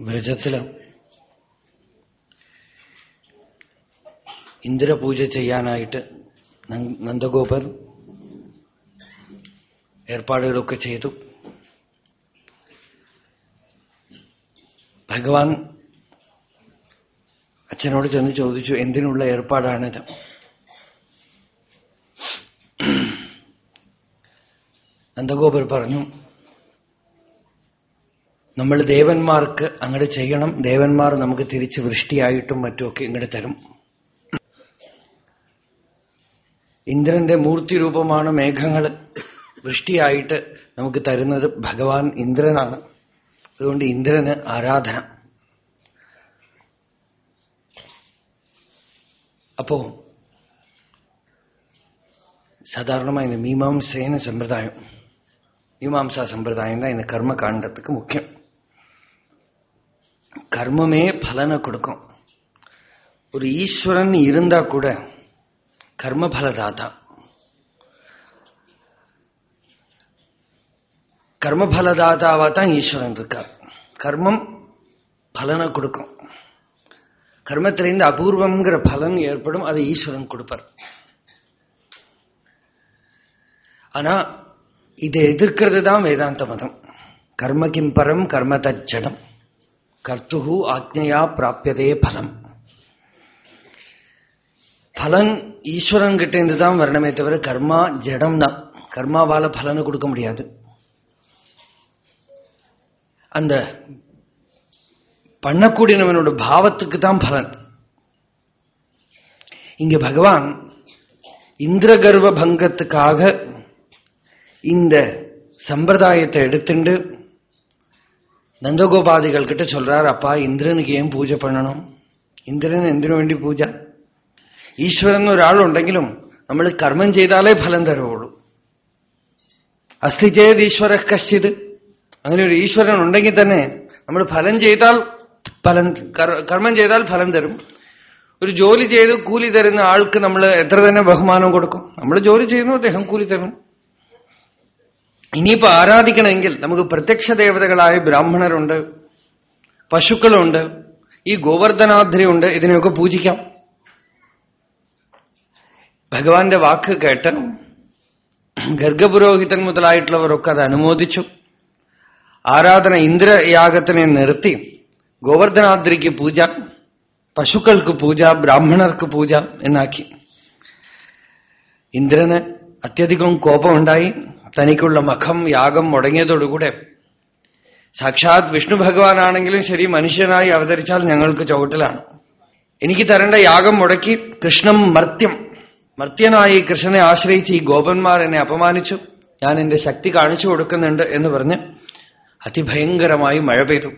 വ്രജത്തിൽ ഇന്ദ്രപൂജ ചെയ്യാനായിട്ട് നന്ദഗോപർ ഏർപ്പാടുകളൊക്കെ ചെയ്തു. ഭഗവാൻ അച്ഛനോട് ചെന്ന് ചോദിച്ചു എന്തിനുള്ള ഏർപ്പാടാണിത്? നന്ദഗോപർ പറഞ്ഞു നമ്മൾ ദേവന്മാർക്ക് അങ്ങോട്ട് ചെയ്യണം ദേവന്മാർ നമുക്ക് തിരിച്ച് വൃഷ്ടിയായിട്ടും മറ്റുമൊക്കെ ഇങ്ങോട്ട് തരും ഇന്ദ്രന്റെ മൂർത്തി രൂപമാണ് മേഘങ്ങൾ വൃഷ്ടിയായിട്ട് നമുക്ക് തരുന്നത് ഭഗവാൻ ഇന്ദ്രനാണ് അതുകൊണ്ട് ഇന്ദ്രന് ആരാധന അപ്പോ സാധാരണമായ മീമാംസേന സമ്പ്രദായം மீமாம்சா சம்பிரதாயம் தான் இந்த கர்ம காண்டத்துக்கு முக்கியம் கர்மமே பலனை கொடுக்கும். ஒரு ஈஸ்வரன் இருந்தா கூட கர்ம பலதாதா கர்ம பலதாதாவா தான் ஈஸ்வரன் இருக்கார் கர்மம் பலனை கொடுக்கும். கர்மத்திலேருந்து அபூர்வம்ங்கிற பலன் ஏற்படும் அதை ஈஸ்வரன் கொடுப்பார். ஆனா இதை எதிர்க்கிறது தான் வேதாந்த மதம். கர்ம கிம்பரம் கர்ம தஜடம் கர்த்துகு ஆக்ஞையா பிராப்பியதே பலம். பலன் ஈஸ்வரன் கிட்ட இருந்து தான் வரணுமே தவிர கர்மா ஜடம் தான் கர்மாவால பலனை கொடுக்க முடியாது. அந்த பண்ணக்கூடியவனோட பாவத்துக்கு தான் பலன். இங்க பகவான் இந்திரகர்வ பங்கத்துக்காக இந்த சம்பிரதாயத்தை எடுத்துட்டு நந்தகோபாதிகள் கிட்ட சொல்றார் அப்பா இந்திரனுக்கு ஏன் பூஜை பண்ணணும் ഇന്ദ്രന് എന്തിനു വേണ്ടി പൂജ? ഈശ്വരൻ ഒരാളുണ്ടെങ്കിലും നമ്മൾ കർമ്മം ചെയ്താലേ ഫലം തരുവുള്ളൂ. അസ്ഥി ചെയ്ത് ഈശ്വര കശ്ചിത്. അങ്ങനെ ഒരു ഈശ്വരൻ ഉണ്ടെങ്കിൽ തന്നെ നമ്മൾ ഫലം ചെയ്താൽ ഫലം കർമ്മം ചെയ്താൽ ഫലം തരും. ഒരു ജോലി ചെയ്ത് കൂലി തരുന്ന ആൾക്ക് നമ്മൾ എത്ര തന്നെ ബഹുമാനം കൊടുക്കും? നമ്മൾ ജോലി ചെയ്യുന്നു അദ്ദേഹം കൂലി തരും. ഇനിയിപ്പോ ആരാധിക്കണമെങ്കിൽ നമുക്ക് പ്രത്യക്ഷ ദേവതകളായ ബ്രാഹ്മണരുണ്ട് പശുക്കളുണ്ട് ഈ ഗോവർദ്ധനാദ്രിയുണ്ട് ഇതിനെയൊക്കെ പൂജിക്കാം. ഭഗവാന്റെ വാക്ക് കേട്ട് ഗർഗപുരോഹിതൻ മുതലായിട്ടുള്ളവരൊക്കെ അത് അനുമോദിച്ചു. ആരാധന ഇന്ദ്രയാഗത്തിനെ നിർത്തി ഗോവർദ്ധനാദ്രിക്ക് പൂജ പശുക്കൾക്ക് പൂജ ബ്രാഹ്മണർക്ക് പൂജ എന്നാക്കി. ഇന്ദ്രന് അത്യധികം കോപമുണ്ടായി. തനിക്കുള്ള മഖം യാഗം മുടങ്ങിയതോടുകൂടെ സാക്ഷാത് വിഷ്ണു ഭഗവാനാണെങ്കിലും ശരി മനുഷ്യനായി അവതരിച്ചാൽ ഞങ്ങൾക്ക് ചവിട്ടലാണ്. എനിക്ക് തരേണ്ട യാഗം മുടക്കി കൃഷ്ണം മർത്യം മർത്യനായി കൃഷ്ണനെ ആശ്രയിച്ച് ഈ ഗോപന്മാർ എന്നെ അപമാനിച്ചു. ഞാൻ എന്റെ ശക്തി കാണിച്ചു കൊടുക്കുന്നുണ്ട് എന്ന് പറഞ്ഞ് അതിഭയങ്കരമായി മഴ പെയ്തു.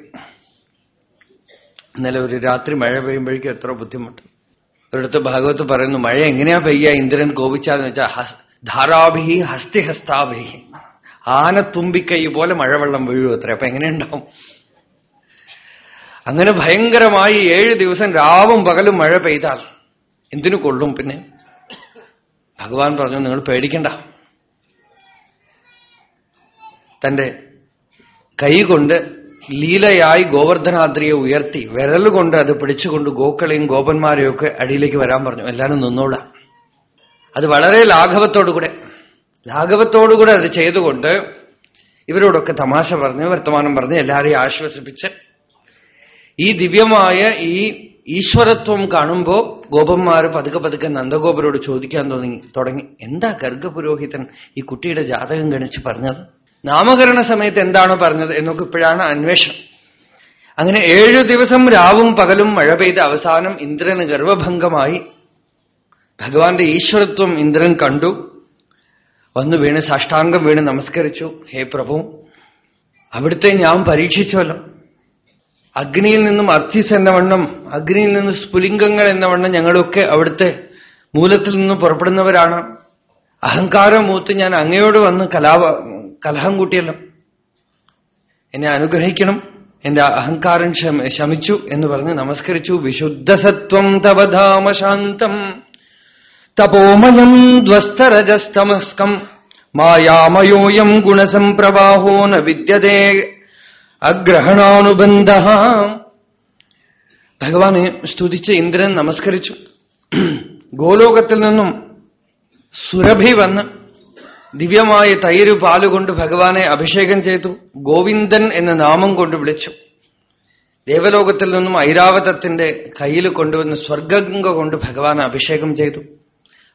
ഇന്നലെ ഒരു രാത്രി മഴ പെയ്യുമ്പോഴേക്കും എത്ര ബുദ്ധിമുട്ട്. ഒരിടത്ത് ഭാഗവത്ത് പറയുന്നു മഴ എങ്ങനെയാ പെയ്യ? ഇന്ദ്രൻ കോപിച്ചാന്ന് വെച്ചാൽ ധാരാഭിഹി ഹസ്തിഹസ്താഭിഹി. ആനത്തുമ്പിക്കൈ പോലെ മഴവെള്ളം വീഴും അത്ര. അപ്പൊ എങ്ങനെയുണ്ടാവും? അങ്ങനെ ഭയങ്കരമായി ഏഴ് ദിവസം രാവും പകലും മഴ പെയ്താൽ എന്തിനു കൊള്ളും പിന്നെ? ഭഗവാൻ പറഞ്ഞു നിങ്ങൾ പേടിക്കണ്ട. തന്റെ കൈകൊണ്ട് ലീലയായി ഗോവർദ്ധനാദ്രിയെ ഉയർത്തി വിരലുകൊണ്ട് അത് പിടിച്ചുകൊണ്ട് ഗോക്കളെയും ഗോപന്മാരെയൊക്കെ അടിയിലേക്ക് വരാൻ പറഞ്ഞു. എല്ലാവരും നിന്നോളാം. അത് വളരെ ലാഘവത്തോടുകൂടെ ലാഘവത്തോടുകൂടെ അത് ചെയ്തുകൊണ്ട് ഇവരോടൊക്കെ തമാശ പറഞ്ഞ് വർത്തമാനം പറഞ്ഞ് എല്ലാവരെയും ആശ്വസിപ്പിച്ച് ഈ ദിവ്യമായ ഈ ഈശ്വരത്വം കാണുമ്പോ ഗോപന്മാർ പതുക്കെ പതുക്കെ നന്ദഗോപരോട് ചോദിക്കാൻ തുടങ്ങി തുടങ്ങി. എന്താ ഗർഗപുരോഹിതൻ ഈ കുട്ടിയുടെ ജാതകം ഗണിച്ച് പറഞ്ഞത്? നാമകരണ സമയത്ത് എന്താണ് പറഞ്ഞത് എന്നൊക്കെ ഇപ്പോഴാണ് അന്വേഷണം. അങ്ങനെ ഏഴു ദിവസം രാവും പകലും മഴ പെയ്ത അവസാനം ഇന്ദ്രന് ഗർവഭംഗമായി ഭഗവാന്റെ ഈശ്വരത്വം ഇന്ദ്രൻ കണ്ടു. വന്നു വീണ് സാഷ്ടാംഗം വീണ് നമസ്കരിച്ചു. ഹേ പ്രഭു അവിടുത്തെ ഞാൻ പരീക്ഷിച്ചുവല്ലോ. അഗ്നിയിൽ നിന്നും അർച്ചിസ് എന്ന വണ്ണം അഗ്നിയിൽ നിന്നും സ്ഫുലിംഗങ്ങൾ എന്ന വണ്ണം ഞങ്ങളൊക്കെ അവിടുത്തെ മൂലത്തിൽ നിന്നും പുറപ്പെടുന്നവരാണ്. അഹങ്കാരം മൂത്ത് ഞാൻ അങ്ങയോട് വന്ന് കലാപ കലഹം കൂട്ടിയല്ലോ. എന്നെ അനുഗ്രഹിക്കണം എന്റെ അഹങ്കാരം ശമിച്ചു എന്ന് പറഞ്ഞ് നമസ്കരിച്ചു. വിശുദ്ധസത്വം തവധാമശാന്തം തപോമയം ധ്വസ്തരജസ്തമസ്കം മായാമയോയം ഗുണസംപ്രവാഹോ ന വിദ്യതേ അഗ്രഹണാനുബന്ധ ഭഗവാനെ സ്തുതിച്ച് ഇന്ദ്രൻ നമസ്കരിച്ചു. ഗോലോകത്തിൽ നിന്നും സുരഭി വന്ന് ദിവ്യമായ തൈര് പാലുകൊണ്ട് ഭഗവാനെ അഭിഷേകം ചെയ്തു. ഗോവിന്ദൻ എന്ന നാമം കൊണ്ട് വിളിച്ചു. ദേവലോകത്തിൽ നിന്നും ഐരാവതത്തിന്റെ കയ്യിൽ കൊണ്ടുവന്ന് സ്വർഗംഗ കൊണ്ട് ഭഗവാൻ അഭിഷേകം ചെയ്തു.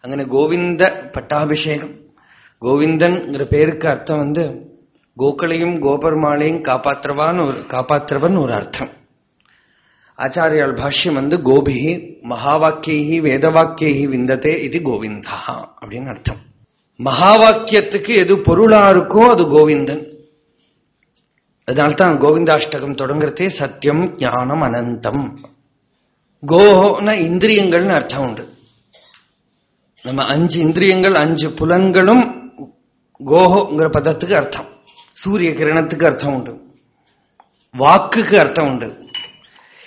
അങ്ങനെ ഗോവിന്ദ പട്ടാഭിഷേകം கோவிந்தன் பேருக்கு அர்த்தம் வந்து கோக்களையும் கோபெருமாளையும் காப்பாற்றுவான் ஒரு காப்பாற்றுவன் ஒரு அர்த்தம் ஆச்சாரியால் பாஷ்யம் வந்து கோபிஹி மகாவாக்கியி வேதவாக்கியி விந்ததே இது கோவிந்தா அப்படின்னு அர்த்தம் மகாவாக்கியத்துக்கு எது பொருளா இருக்கோ அது கோவிந்தன் அதனால்தான் கோவிந்தாஷ்டகம் தொடங்குறதே சத்தியம் ஞானம் அனந்தம் கோன இந்திரியங்கள்னு அர்த்தம் உண்டு நம்ம அஞ்சு இந்திரியங்கள் அஞ்சு புலன்களும் கோஹோங்கிற பதத்துக்கு அர்த்தம். சூரிய கிரணத்துக்கு அர்த்தம் உண்டு. வாக்குக்கு அர்த்தம் உண்டு.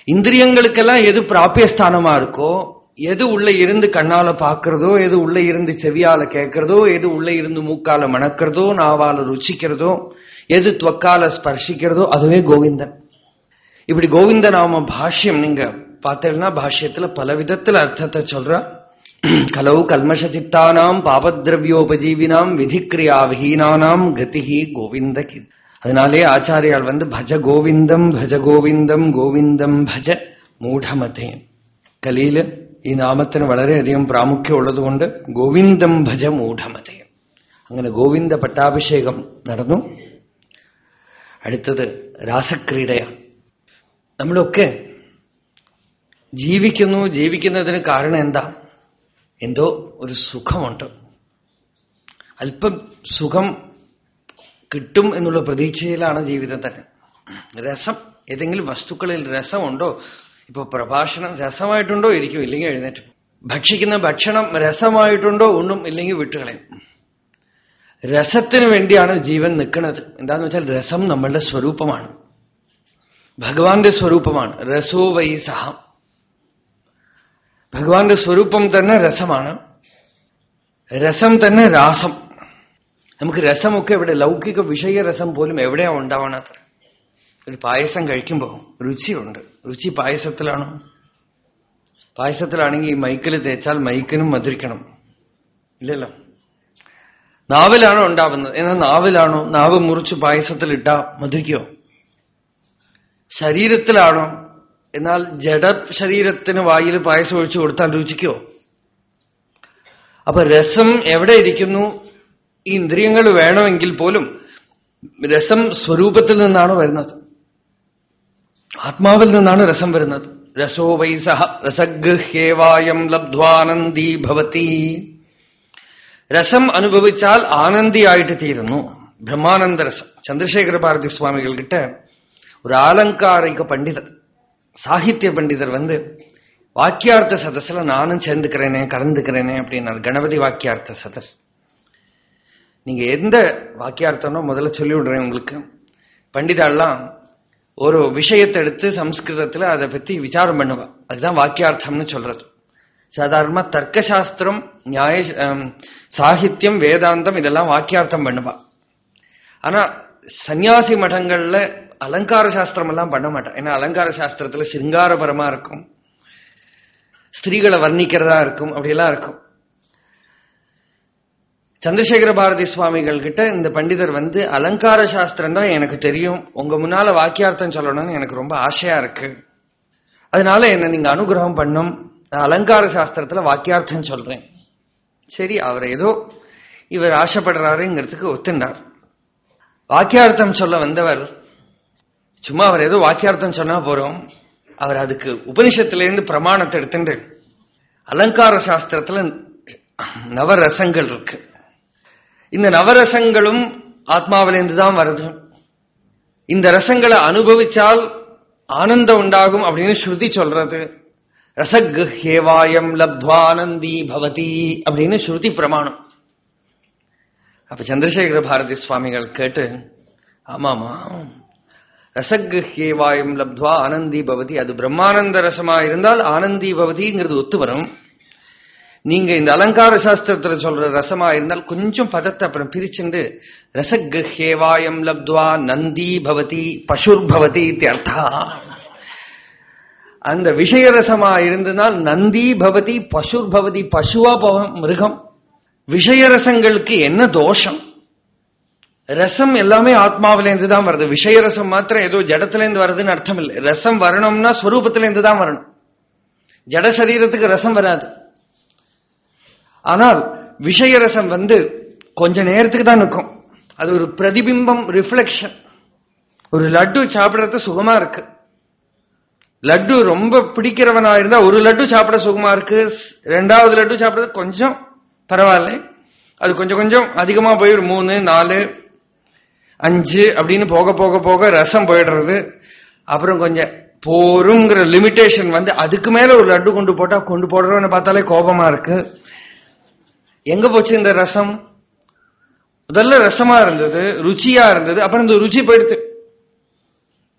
இந்திரியங்களுக்கெல்லாம் எது பிராபியஸ்தானமா இருக்கோ எது உள்ள இருந்து கண்ணால பாக்குறதோ எது உள்ள இருந்து செவியால கேட்கறதோ எது உள்ள இருந்து மூக்கால மணக்கிறதோ நாவால ருச்சிக்கிறதோ எது துவக்கால ஸ்பர்ஷிக்கிறதோ அதுவே கோவிந்தன். இப்படி கோவிந்த நாம பாஷ்யம் நீங்க பார்த்தீங்கன்னா பாஷ்யத்துல பல விதத்துல அர்த்தத்தை சொல்ற. கலவு கல்மஷச்சித்தானாம் பாபத்ரவியோபஜீவினாம் விதிக்கிரியா விஹீனானாம் கதிஹி கோவிந்த அதனாலே ஆச்சாரியால் வந்து பஜ கோவிந்தம் பஜ கோவிந்தம் கோவிந்தം ഭജ മൂഢമതേ കലിയില് ഈ നാമത്തിന് വളരെയധികം പ്രാമുഖ്യം ഉള്ളതുകൊണ്ട് ഗോവിന്ദം ഭജ മൂഢമതേ അങ്ങനെ ഗോവിന്ദ പട്ടാഭിഷേകം നടന്നു അടുത്തത് രാസക്രീഡയാണ് നമ്മളൊക്കെ ജീവിക്കുന്നു ജീവിക്കുന്നതിന് കാരണം എന്താ എന്തോ ഒരു സുഖമുണ്ട്. അല്പം സുഖം കിട്ടും എന്നുള്ള പ്രതീക്ഷയിലാണ് ജീവിതം തന്നെ. രസം ഏതെങ്കിലും വസ്തുക്കളിൽ രസമുണ്ടോ? ഇപ്പൊ പ്രഭാഷണം രസമായിട്ടുണ്ടോ ഇരിക്കും ഇല്ലെങ്കിൽ എഴുന്നേറ്റ്. ഭക്ഷിക്കുന്ന ഭക്ഷണം രസമായിട്ടുണ്ടോ ഉണ്ടും ഇല്ലെങ്കിൽ വിട്ടുകളയും. രസത്തിന് വേണ്ടിയാണ് ജീവൻ നിൽക്കുന്നത്. എന്താന്ന് വെച്ചാൽ രസം നമ്മളുടെ സ്വരൂപമാണ്. ഭഗവാന്റെ സ്വരൂപമാണ്. രസോ വൈ സഹം. ഭഗവാന്റെ സ്വരൂപം തന്നെ രസമാണ്. രസം തന്നെ രാസം. നമുക്ക് രസമൊക്കെ ഇവിടെ ലൗകിക വിഷയരസം പോലും എവിടെയാ ഉണ്ടാവണത്? ഒരു പായസം കഴിക്കുമ്പോൾ രുചിയുണ്ട്. രുചി പായസത്തിലാണോ. പായസത്തിലാണെങ്കിൽ മൈക്കിൽ തേച്ചാൽ മൈക്കിനും മധുരിക്കണം. ഇല്ലല്ലോ? നാവിലാണോ ഉണ്ടാവുന്നത്? എന്നാൽ നാവിലാണോ? നാവ് മുറിച്ച് പായസത്തിലിട്ടാ മധുരിക്കോ? ശരീരത്തിലാണോ എന്നാൽ ജഡ ശരീരത്തിന് വായിൽ പായസം ഒഴിച്ചു കൊടുത്താൽ രുചിക്കോ? അപ്പൊ രസം എവിടെ ഇരിക്കുന്നു? ഇന്ദ്രിയങ്ങൾ വേണമെങ്കിൽ പോലും രസം സ്വരൂപത്തിൽ നിന്നാണ് വരുന്നത്. ആത്മാവിൽ നിന്നാണ് രസം വരുന്നത്. രസോ വൈ സഹ രസഗൃഹ്യേവായം ലബ്ധ്വാനന്ദീ ഭവതി. രസം അനുഭവിച്ചാൽ ആനന്ദിയായിട്ട് തീരുന്നു. ബ്രഹ്മാനന്ദ രസം. ചന്ദ്രശേഖര ഭാരതി സ്വാമികൾ കിട്ട ഒരാലങ്കാരിക പണ്ഡിതൻ. சாகித்ய பண்டிதர் வந்து வாக்கியார்த்த சதஸ்ல நானும் சேர்ந்துக்கிறேனே கலந்துக்கிறேனே அப்படின்னாரு. கணபதி வாக்கியார்த்த சதஸ். நீங்க எந்த வாக்கியார்த்தம்னோ முதல்ல சொல்லி விடுறேன் உங்களுக்கு. பண்டிதாலாம் ஒரு விஷயத்தை எடுத்து சம்ஸ்கிருதத்துல அதை பத்தி விசாரம் பண்ணுவா. அதுதான் வாக்கியார்த்தம்னு சொல்றது. சாதாரணமா தர்க்கசாஸ்திரம் நியாய சாகித்யம் வேதாந்தம் இதெல்லாம் வாக்கியார்த்தம் பண்ணுவா. ஆனா சன்னியாசி மடங்கள்ல அலங்கார சாஸ்திரம் எல்லாம் பண்ண மாட்டேன். ஏன்னா அலங்கார சாஸ்திரத்துல சிங்காரபரமா இருக்கும். ஸ்திரீகளை வர்ணிக்கிறதா இருக்கும். அப்படியெல்லாம் இருக்கும். சந்திரசேகர பாரதி சுவாமிகள் கிட்ட இந்த பண்டிதர் வந்து அலங்கார சாஸ்திரம் தான் எனக்கு தெரியும். உங்க முன்னால வாக்கியார்த்தம் சொல்லணும்னு எனக்கு ரொம்ப ஆசையா இருக்கு. அதனால என்ன நீங்க அனுகிரகம் பண்ணும். நான் அலங்கார சாஸ்திரத்துல வாக்கியார்த்தம் சொல்றேன். சரி அவர் ஏதோ இவர் ஆசைப்படுறாருங்கிறதுக்கு ஒத்துண்டார். வாக்கியார்த்தம் சொல்ல வந்தவர் சும்மா அவர் ஏதோ வாக்கியார்த்தம் சொன்னா போறோம். அவர் அதுக்கு உபனிஷத்திலேருந்து பிரமாணத்தை எடுத்துட்டு அலங்கார சாஸ்திரத்துல நவரசங்கள் இருக்கு. இந்த நவரசங்களும் ஆத்மாவிலேருந்து தான் வருது. இந்த ரசங்களை அனுபவிச்சால் ஆனந்தம் உண்டாகும் அப்படின்னு ஸ்ருதி சொல்றது. ரசகேவாயம் லப்துவானந்தி பவதி அப்படின்னு ஸ்ருதி பிரமாணம். அப்ப சந்திரசேகர பாரதி சுவாமிகள் கேட்டு ஆமாமா ரசகேவாயம் லப்துவா ஆனந்தி பவதி. அது பிரம்மானந்த ரசமா இருந்தால் ஆனந்தி பவதிங்கிறது ஒத்து வரும் நீங்க இந்த அலங்கார சாஸ்திரத்துல சொல்ற ரசமா இருந்தால் கொஞ்சம் பதத்தை அப்புறம் பிரிச்சுண்டு ரசகஹேவாயம் லப்துவா நந்தி பவதி பசுர் பவதி அர்த்தா. அந்த விஷயரசமா இருந்தனால் நந்தி பவதி பசுர் பவதி பசுவா போகும் மிருகம். விஷயரசங்களுக்கு என்ன தோஷம்? ரசம் எல்லாமே ஆத்மாவிலேருந்து தான் வருது. விஷய ரசம் மாத்திரம் ஏதோ ஜடத்திலேருந்து வருதுன்னு அர்த்தம் இல்லை ரசம் வரணும்னா ஸ்வரூபத்திலேருந்து தான் வரணும். ஜட சரீரத்துக்கு ரசம் வராது. ஆனால் விஷய ரசம் வந்து கொஞ்ச நேரத்துக்கு தான் நிற்கும். அது ஒரு பிரதிபிம்பம் ரிஃப்ளெக்ஷன் ஒரு லட்டு சாப்பிடறது சுகமா இருக்கு. லட்டு ரொம்ப பிடிக்கிறவனா இருந்தா ஒரு லட்டு சாப்பிட சுகமா இருக்கு. ரெண்டாவது லட்டு சாப்பிடறது கொஞ்சம் பரவாயில்ல. அது கொஞ்சம் கொஞ்சம் அதிகமா ஒரு மூணு நாலு அஞ்சு அப்படின்னு போக போக போக ரசம் போயிடுறது. அப்புறம் கொஞ்சம் போருங்கிற லிமிட்டேஷன் வந்து அதுக்கு மேல ஒரு லட்டு கொண்டு போட்டா கொண்டு போடுறோம்னு பார்த்தாலே கோபமா இருக்கு. எங்க போச்சு இந்த ரசம்? முதல்ல ரசமா இருந்தது ருச்சியா இருந்தது அப்புறம் இந்த ருச்சி போயிடுத்து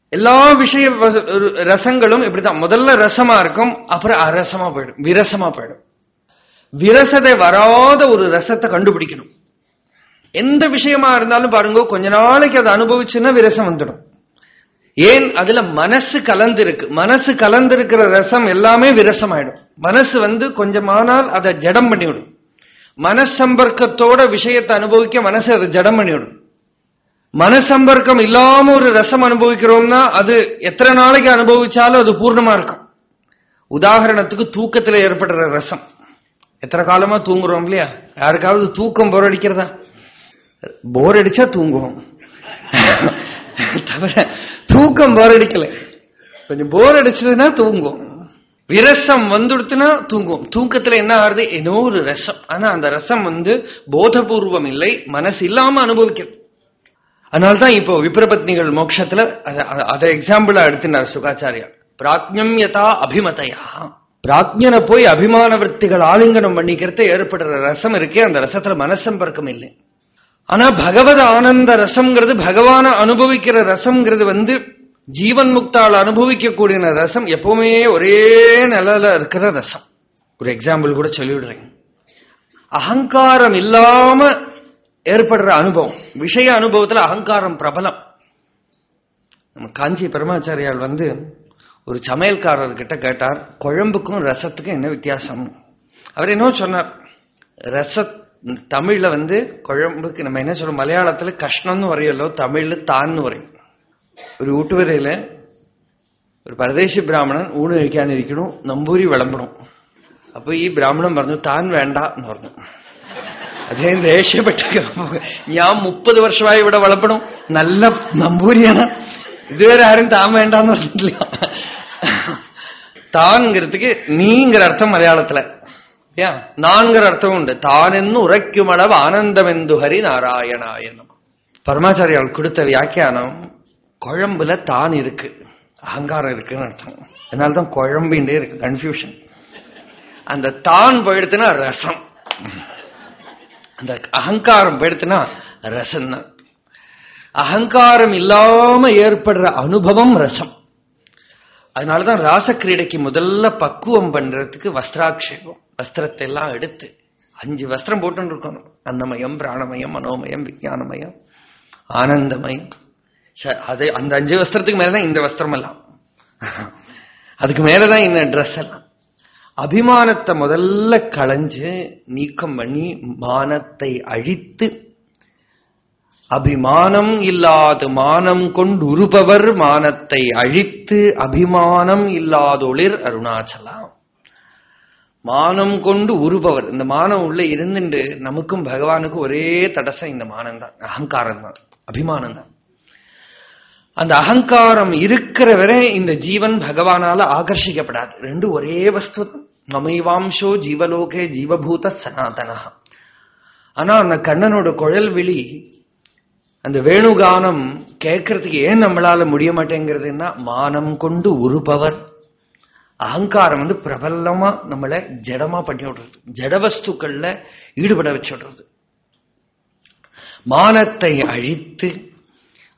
எல்லா விஷய ரசங்களும் இப்படிதான் முதல்ல ரசமா இருக்கும் அப்புறம் அரசமா போயிடும் விரசமா போயிடும். விரசதை வராத ஒரு ரசத்தை கண்டுபிடிக்கணும். எந்த விஷயமா இருந்தாலும் பாருங்க கொஞ்ச நாளைக்கு அதை அனுபவிச்சுன்னா விரசம் வந்துடும். ஏன்? அதுல மனசு கலந்திருக்கு. மனசு கலந்திருக்கிற ரசம் எல்லாமே விரசம் ஆயிடும் மனசு வந்து கொஞ்சமானால் அதை ஜடம் பண்ணிவிடும். மனசம்பர்க்கத்தோட விஷயத்தை அனுபவிக்க மனசு அதை ஜடம் பண்ணிவிடும். மனசம்பர்க்கம் இல்லாம ஒரு ரசம் அனுபவிக்கிறோம்னா அது எத்தனை நாளைக்கு அனுபவிச்சாலும் அது பூர்ணமா இருக்கும். உதாரணத்துக்கு தூக்கத்தில் ஏற்படுற ரசம். எத்தனை காலமா தூங்குறோம் இல்லையா? யாருக்காவது தூக்கம் போரடிக்கிறதா போர் அடிச்சா தூங்குவோம். தவிர தூக்கம் போர் அடிக்கல. கொஞ்சம் போர் அடிச்சதுன்னா தூங்குவோம். விரசம் வந்துடுத்துனா தூங்குவோம். தூக்கத்துல என்ன ஆறுது ஏதோ ஒரு ரசம். ஆனா அந்த ரசம் வந்து போதபூர்வம் இல்லை மனசு இல்லாம அனுபவிக்கிறது அதனால்தான் இப்போ விப்ரபத்னிகள் மோட்சத்துல அதை எக்ஸாம்பிளா எடுத்தினார் சுகாச்சாரியா பிராஜ்யம் யதா அபிமதையா. பிராஜ்யனை போய் அபிமான விற்த்திகள் ஆலிங்கனம் பண்ணிக்கிறத ஏற்படுற ரசம் இருக்கே அந்த ரசத்துல மனசம்பர்க்கம் இல்லை. ஆனா பகவத ஆனந்த ரசம்ங்கிறது பகவான அனுபவிக்கிற ரசம்ங்கிறது வந்து ஜீவன் முக்தால் அனுபவிக்கக்கூடிய ரசம் எப்பவுமே ஒரே நிலையில இருக்கிற ரசம். ஒரு எக்ஸாம்பிள் கூட சொல்லிவிடுறேன். அகங்காரம் இல்லாம ஏற்படுற அனுபவம். விஷய அனுபவத்துல அகங்காரம் பிரபலம். நம்ம காஞ்சி பெருமாச்சாரியால் வந்து ஒரு சமையல்காரர்கிட்ட கேட்டார் குழம்புக்கும் ரசத்துக்கும் என்ன வித்தியாசம்? அவர் என்ன சொன்னார் ரசத் தமிழ்ல வந்து குழம்புக்கு நம்ம என்ன சொல்றோம் மலையாளத்துல கஷ்டம்னு வரையலோ தமிழ்ல தான்னு പറയും. ഒരു ഊട്ടുവരയിൽ ഒരു പരദേശി ബ്രാഹ്മണൻ ഊണ് കഴിക്കാനിരിക്കണു നമ്പൂരി വിളമ്പണം അപ്പൊ ഈ ബ്രാഹ്മണൻ പറഞ്ഞു താൻ വേണ്ട എന്ന് പറഞ്ഞു. അദ്ദേഹം ദേഷ്യപ്പെട്ട ഞാൻ മുപ്പത് വർഷമായി ഇവിടെ വിളമ്പണു നല്ല നമ്പൂരിയാണ്. ഇതുവരെ ആരും താൻ വേണ്ടെന്ന് പറഞ്ഞിട്ടില്ല. താൻங்கிறதுக்கு நீங்கிற அர்த்தம் மலையாளத்துல நான்கிற அர்த்தம் உண்டு தானென்னு ஆனந்தம் ஆனந்தமெந்து ஹரி நாராயணாயனம் பரமாச்சாரியால் கொடுத்த வியாக்கியானம் குழம்புல தான் இருக்கு அகங்காரம் இருக்குன்னு அர்த்தம் அதனால்தான் குழம்பின்றே இருக்கு கன்ஃபியூஷன் அந்த தான் போயிடுத்துனா ரசம் அந்த அகங்காரம் போயிடுத்துனா ரசம் தான் அகங்காரம் இல்லாம ஏற்படுற அனுபவம் ரசம் அதனாலதான் ராசக்கிரீடைக்கு முதல்ல பக்குவம் பண்றதுக்கு வஸ்திராட்சேபம் வஸ்திரத்தை எல்லாம் எடுத்து அஞ்சு வஸ்திரம் போட்டுன்னு இருக்கணும். அன்னமயம் பிராணமயம் மனோமயம் விஜயானமயம் ஆனந்தமயம். அது அந்த அஞ்சு வஸ்திரத்துக்கு மேலதான் இந்த வஸ்திரம் எல்லாம் அதுக்கு மேலதான் இந்த ட்ரெஸ் எல்லாம் அபிமானத்தை முதல்ல களைஞ்சு நீக்கம் பண்ணி மானத்தை அழித்து அபிமானம் இல்லாது மானம் கொண்டு உருபவர் மானத்தை அழித்து அபிமானம் இல்லாதொளிர் அருணாச்சலாம். மானம் கொண்டு உருபவர் இந்த மானம் உள்ள இருந்துட்டு நமக்கும் பகவானுக்கும் ஒரே தடசம் இந்த மானம் தான் அகங்காரம் தான் அபிமானம் தான் அந்த அகங்காரம் இருக்கிற வரை இந்த ஜீவன் பகவானால ஆகர்ஷிக்கப்படாது. ரெண்டு ஒரே வஸ்து மமைவாம்சோ ஜீவலோகே ஜீவபூத சனாதனா ஆனா அந்த கண்ணனோட குழல் விழி அந்த வேணுகானம் கேட்கறதுக்கு ஏன் நம்மளால முடிய மாட்டேங்கிறதுன்னா மானம் கொண்டு உருபவர். அகங்காரம் வந்து பிரபலமா நம்மளை ஜடமா பண்ணி விடுறது. ஜடவஸ்துக்கள்ல ஈடுபட வச்சுடுறது மானத்தை அழித்து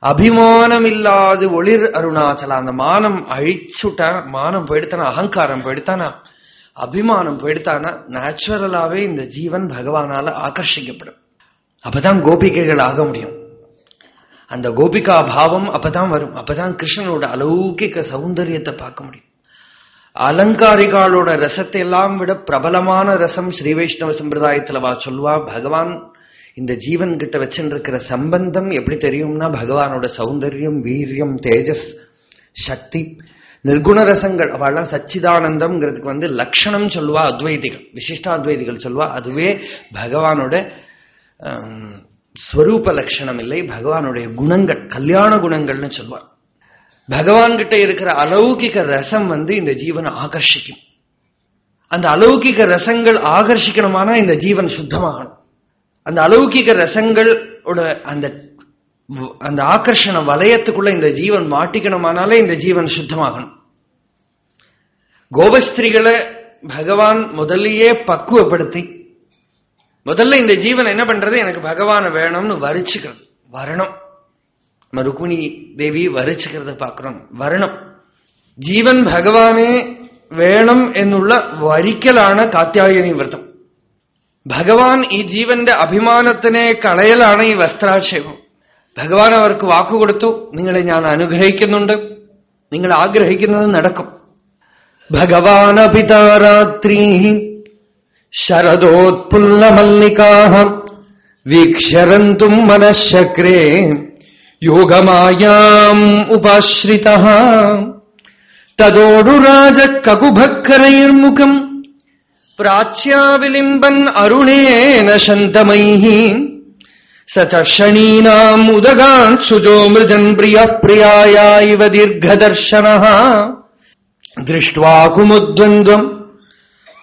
அபிமானம் இல்லாது ஒளிர் அருணாச்சலா அந்த மானம் அழிச்சுட்டா மானம் போயிடுத்தானா அகங்காரம் போயிடுத்தானா அபிமானம் போயிடுத்தானா நேச்சுரலாவே இந்த ஜீவன் பகவானால ஆகர்ஷிக்கப்படும். அப்பதான் கோபிகைகள் ஆக முடியும். அந்த கோபிகா பாவம் அப்பதான் வரும். அப்பதான் கிருஷ்ணனோட அலௌகிக சௌந்தரியத்தை பார்க்க முடியும். அலங்காரிகாலோட ரசத்தை எல்லாம் விட பிரபலமான ரசம் ஸ்ரீ வைஷ்ணவ சம்பிரதாயத்துல வா சொல்லுவா. பகவான் இந்த ஜீவன் கிட்ட வச்சுருக்கிற சம்பந்தம் எப்படி தெரியும்னா பகவானோட சௌந்தரியம் வீரியம் தேஜஸ் சக்தி நிர்குண ரசங்கள். அவெல்லாம் சச்சிதானந்தம்ங்கிறதுக்கு வந்து லட்சணம் சொல்லுவா அத்வைதிகள். விசிஷ்டாத்வைதிகள் சொல்லுவா. அதுவே பகவானோட ஸ்வரூப லட்சணம் இல்லை பகவானுடைய குணங்கள் கல்யாண குணங்கள்னு சொல்லுவார் பகவான் கிட்ட இருக்கிற அலௌகிக ரசம் வந்து இந்த ஜீவனை ஆகர்ஷிக்கும். அந்த அலௌகிக ரசங்கள் ஆகர்ஷிக்கணுமானா இந்த ஜீவன் சுத்தமாகணும். அந்த அலௌகிக ரசங்களோட அந்த அந்த ஆகர்ஷண வலயத்துக்குள்ள இந்த ஜீவன் மாட்டிக்கணுமானாலே இந்த ஜீவன் சுத்தமாகணும். கோபஸ்திரிகளை பகவான் முதல்லயே பக்குவப்படுத்தி முதல்ல இந்த ஜீவன் என்ன பண்றது எனக்கு பகவான வேணும்னு வரிச்சுக்கிறது வரணும் நம்ம ருக்மிணி தேவி வரிச்சுக்கிறத பார்க்கிறோம் வரணும் ജീവൻ ഭഗവാനെ വേണം എന്നുള്ള വരിക്കലാണ് കാത്യായനി വ്രതം ഭഗവാൻ ഈ ജീവന്റെ അഭിമാനത്തിനെ കളയലാണ് ഈ വസ്ത്രാക്ഷേപം ഭഗവാൻ അവർക്ക് വാക്കുകൊടുത്തു നിങ്ങളെ ഞാൻ അനുഗ്രഹിക്കുന്നുണ്ട് നിങ്ങൾ ആഗ്രഹിക്കുന്നത് നടക്കും ഭഗവാനപിതാരാത്രീ ശരദോത്പുല്ലമല്ലികാഹ വീക്ഷരന്തും മനഃശക്രേ യോഗമായാം ഉപാശ്രിത. തതോടുരാജ കകുഭക്കരൈർമുഖം പ്രാച്യാവിലിംബൻ അരുണേന ശന്തമൈ സ ക്ഷണീനാം ഉദകാക്ഷുജോ മൃജൻ പ്രിയ പ്രിയായ ഇവ ദീർഘദർശന. ദൃഷ്ട്വാ കുമുദ്വന്ദ്വം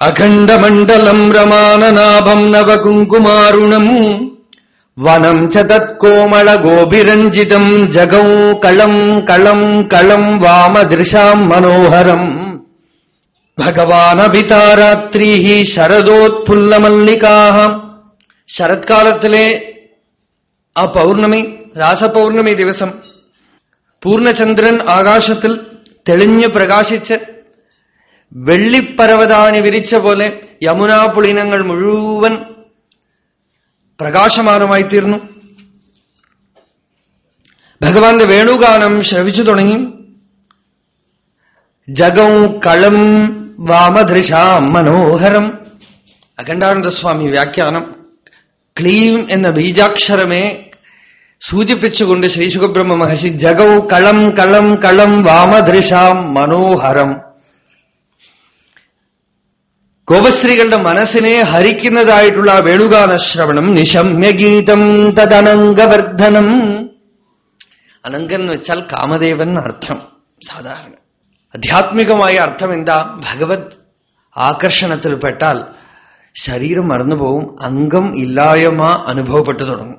അഖണ്ഡമണ്ഡലം രമാനനാഭം നവകുങ്കുമാരുണം. വനം ച തത്കോമള ഗോപിരഞ്ജിതം ജഗൗ കളം കളം കളം വാമദൃശാം മനോഹരം. ഭഗവാനഭിതാരാത്രീ ശരദോത്ഫുല്ലമല്ലികാ ശരത്കാലത്തിലെ ആ പൗർണമി രാസപൗർണമി ദിവസം പൂർണചന്ദ്രൻ ആകാശത്തിൽ തെളിഞ്ഞു പ്രകാശിച്ച് വെള്ളിപ്പരവതാനി വിരിച്ച പോലെ യമുനാ പുളിനങ്ങൾ മുഴുവൻ പ്രകാശമാനമായി തീർന്നു. ഭഗവാന്റെ വേണുഗാനം ശ്രവിച്ചു തുടങ്ങി. ജഗം കളം വാമധൃശാം മനോഹരം. അഖണ്ഡാനന്ദസ്വാമി വ്യാഖ്യാനം. ക്ലീം എന്ന ബീജാക്ഷരമേ സൂചിപ്പിച്ചുകൊണ്ട് ശ്രീ സുഖബ്രഹ്മ മഹർഷി ജഗൗ കളം കളം കളം വാമധൃശാം മനോഹരം. ഗോപസ്ത്രീകളുടെ മനസ്സിനെ ഹരിക്കുന്നതായിട്ടുള്ള വേണുഗാന ശ്രവണം നിശമ്യഗീതം തദനംഗവർദ്ധനം. അനങ്കൻ എന്ന് വെച്ചാൽ കാമദേവൻ അർത്ഥം സാധാരണ. ആധ്യാത്മികമായ അർത്ഥം എന്താ? ഭഗവത് ആകർഷണത്തിൽ പെട്ടാൽ ശരീരം മറന്നുപോകും അംഗം ഇല്ലായ്മ അനുഭവപ്പെട്ടു തുടങ്ങും.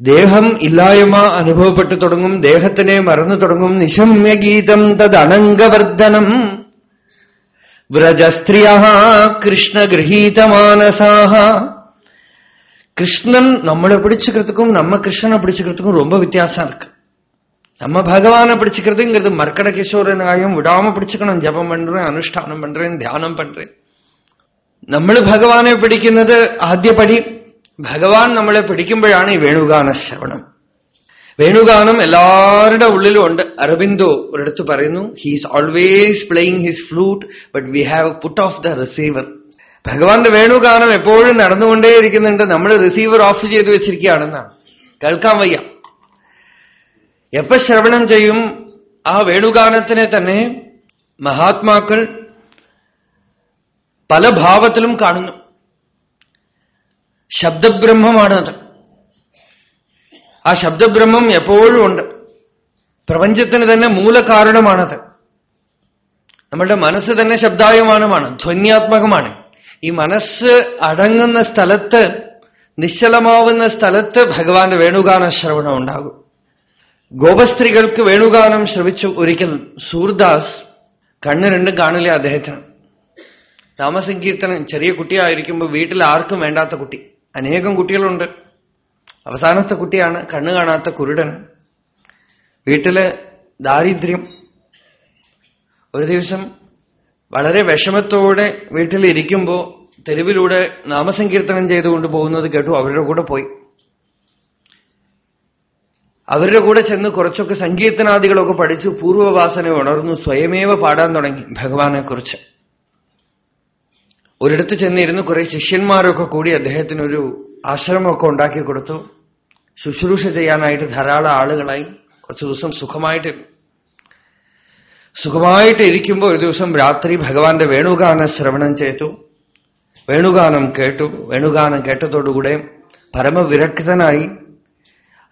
ദേഹം ഇല്ലായ്മ അനുഭവപ്പെട്ടു തുടങ്ങും ദേഹത്തിനെ മറന്നു തുടങ്ങും നിശമ്യഗീതം തദനംഗവർദ്ധനം. വ്രജസ്ത്രിയ கிருஷ்ணகிரகீதமானசாக கிருஷ்ணன் நம்மளை பிடிச்சுக்கிறதுக்கும் நம்ம கிருஷ்ணனை பிடிச்சுக்கிறதுக்கும் ரொம்ப வித்தியாசம் இருக்கு நம்ம பகவானை பிடிச்சுக்கிறதுங்கிறது மர்க்கட கிஷோரனாயும் விடாம பிடிச்சுக்கணும் ஜபம் பண்றேன் அனுஷ்டானம் பண்றேன் தியானம் பண்றேன் നമ്മൾ ഭഗവാനെ പിടിക്കുന്നത് ആദ്യപടി ഭഗവാൻ നമ്മളെ പിടിക്കുമ്പോഴാണ് ഈ വേണുഗാന ശ്രവണം വേണുഗാനം എല്ലാവരുടെ ഉള്ളിലും ഉണ്ട് അരബിന്ദോ ഒരിടത്ത് പറയുന്നു he's always playing his flute but we have put off the receiver ഭഗവാന്റെ വേണുഗാനം എപ്പോഴും നടന്നുകൊണ്ടേയിരിക്കുന്നുണ്ട്. നമ്മൾ റിസീവർ ഓഫ് ചെയ്ത് വെച്ചിരിക്കുകയാണെന്നാണ്. കേൾക്കാൻ വയ്യ. എപ്പ ശ്രവണം ചെയ്യും? ആ വേണുഗാനത്തിനെ തന്നെ മഹാത്മാക്കൾ പല ഭാവത്തിലും കാണുന്നു. ശബ്ദബ്രഹ്മമാണത്. ആ ശബ്ദബ്രഹ്മം എപ്പോഴും ഉണ്ട്. പ്രപഞ്ചത്തിന് തന്നെ മൂലകാരണമാണത്. നമ്മളുടെ മനസ്സ് തന്നെ ശബ്ദായമാനമാണ് ധ്വന്യാത്മകമാണ്. ഈ മനസ്സ് അടങ്ങുന്ന സ്ഥലത്ത് നിശ്ചലമാവുന്ന സ്ഥലത്ത് ഭഗവാന്റെ വേണുഗാന ശ്രവണം ഉണ്ടാകും. ഗോപസ്ത്രീകൾക്ക് വേണുഗാനം ശ്രവിച്ചു ഒരിക്കൽ സൂർദാസ് കണ്ണ് രണ്ടും കാണില്ല അദ്ദേഹത്തിന്? രാമസങ്കീർത്തനം ചെറിയ കുട്ടിയായിരിക്കുമ്പോൾ വീട്ടിൽ ആർക്കും വേണ്ടാത്ത കുട്ടി. അനേകം കുട്ടികളുണ്ട്. അവസാനത്തെ കുട്ടിയാണ് കണ്ണു കാണാത്ത കുരുടൻ. വീട്ടിൽ ദാരിദ്ര്യം. ഒരു ദിവസം വളരെ വിഷമത്തോടെ വീട്ടിലിരിക്കുമ്പോൾ തെരുവിലൂടെ നാമസങ്കീർത്തനം ചെയ്തുകൊണ്ട് പോകുന്നത് കേട്ടു അവരുടെ കൂടെ പോയി. അവരുടെ കൂടെ ചെന്ന് കുറച്ചൊക്കെ സങ്കീർത്തനാദികളൊക്കെ പഠിച്ചു പൂർവവാസന ഉണർന്നു സ്വയമേവ പാടാൻ തുടങ്ങി ഭഗവാനെക്കുറിച്ച് ഒരിടത്ത് ചെന്നിരുന്ന് കുറെ ശിഷ്യന്മാരൊക്കെ കൂടി അദ്ദേഹത്തിനൊരു ആശ്രമമൊക്കെ ഉണ്ടാക്കി കൊടുത്തു. ശുശ്രൂഷ ചെയ്യാനായിട്ട് ധാരാളം ആളുകളായി. കുറച്ചു ദിവസം സുഖമായിട്ട് സുഖമായിട്ട് ഇരിക്കുമ്പോൾ ഒരു ദിവസം രാത്രി ഭഗവാന്റെ വേണുഗാന ശ്രവണം ചെയ്തു. വേണുഗാനം കേട്ടു. വേണുഗാനം കേട്ടതോടുകൂടെ പരമവിരക്തനായി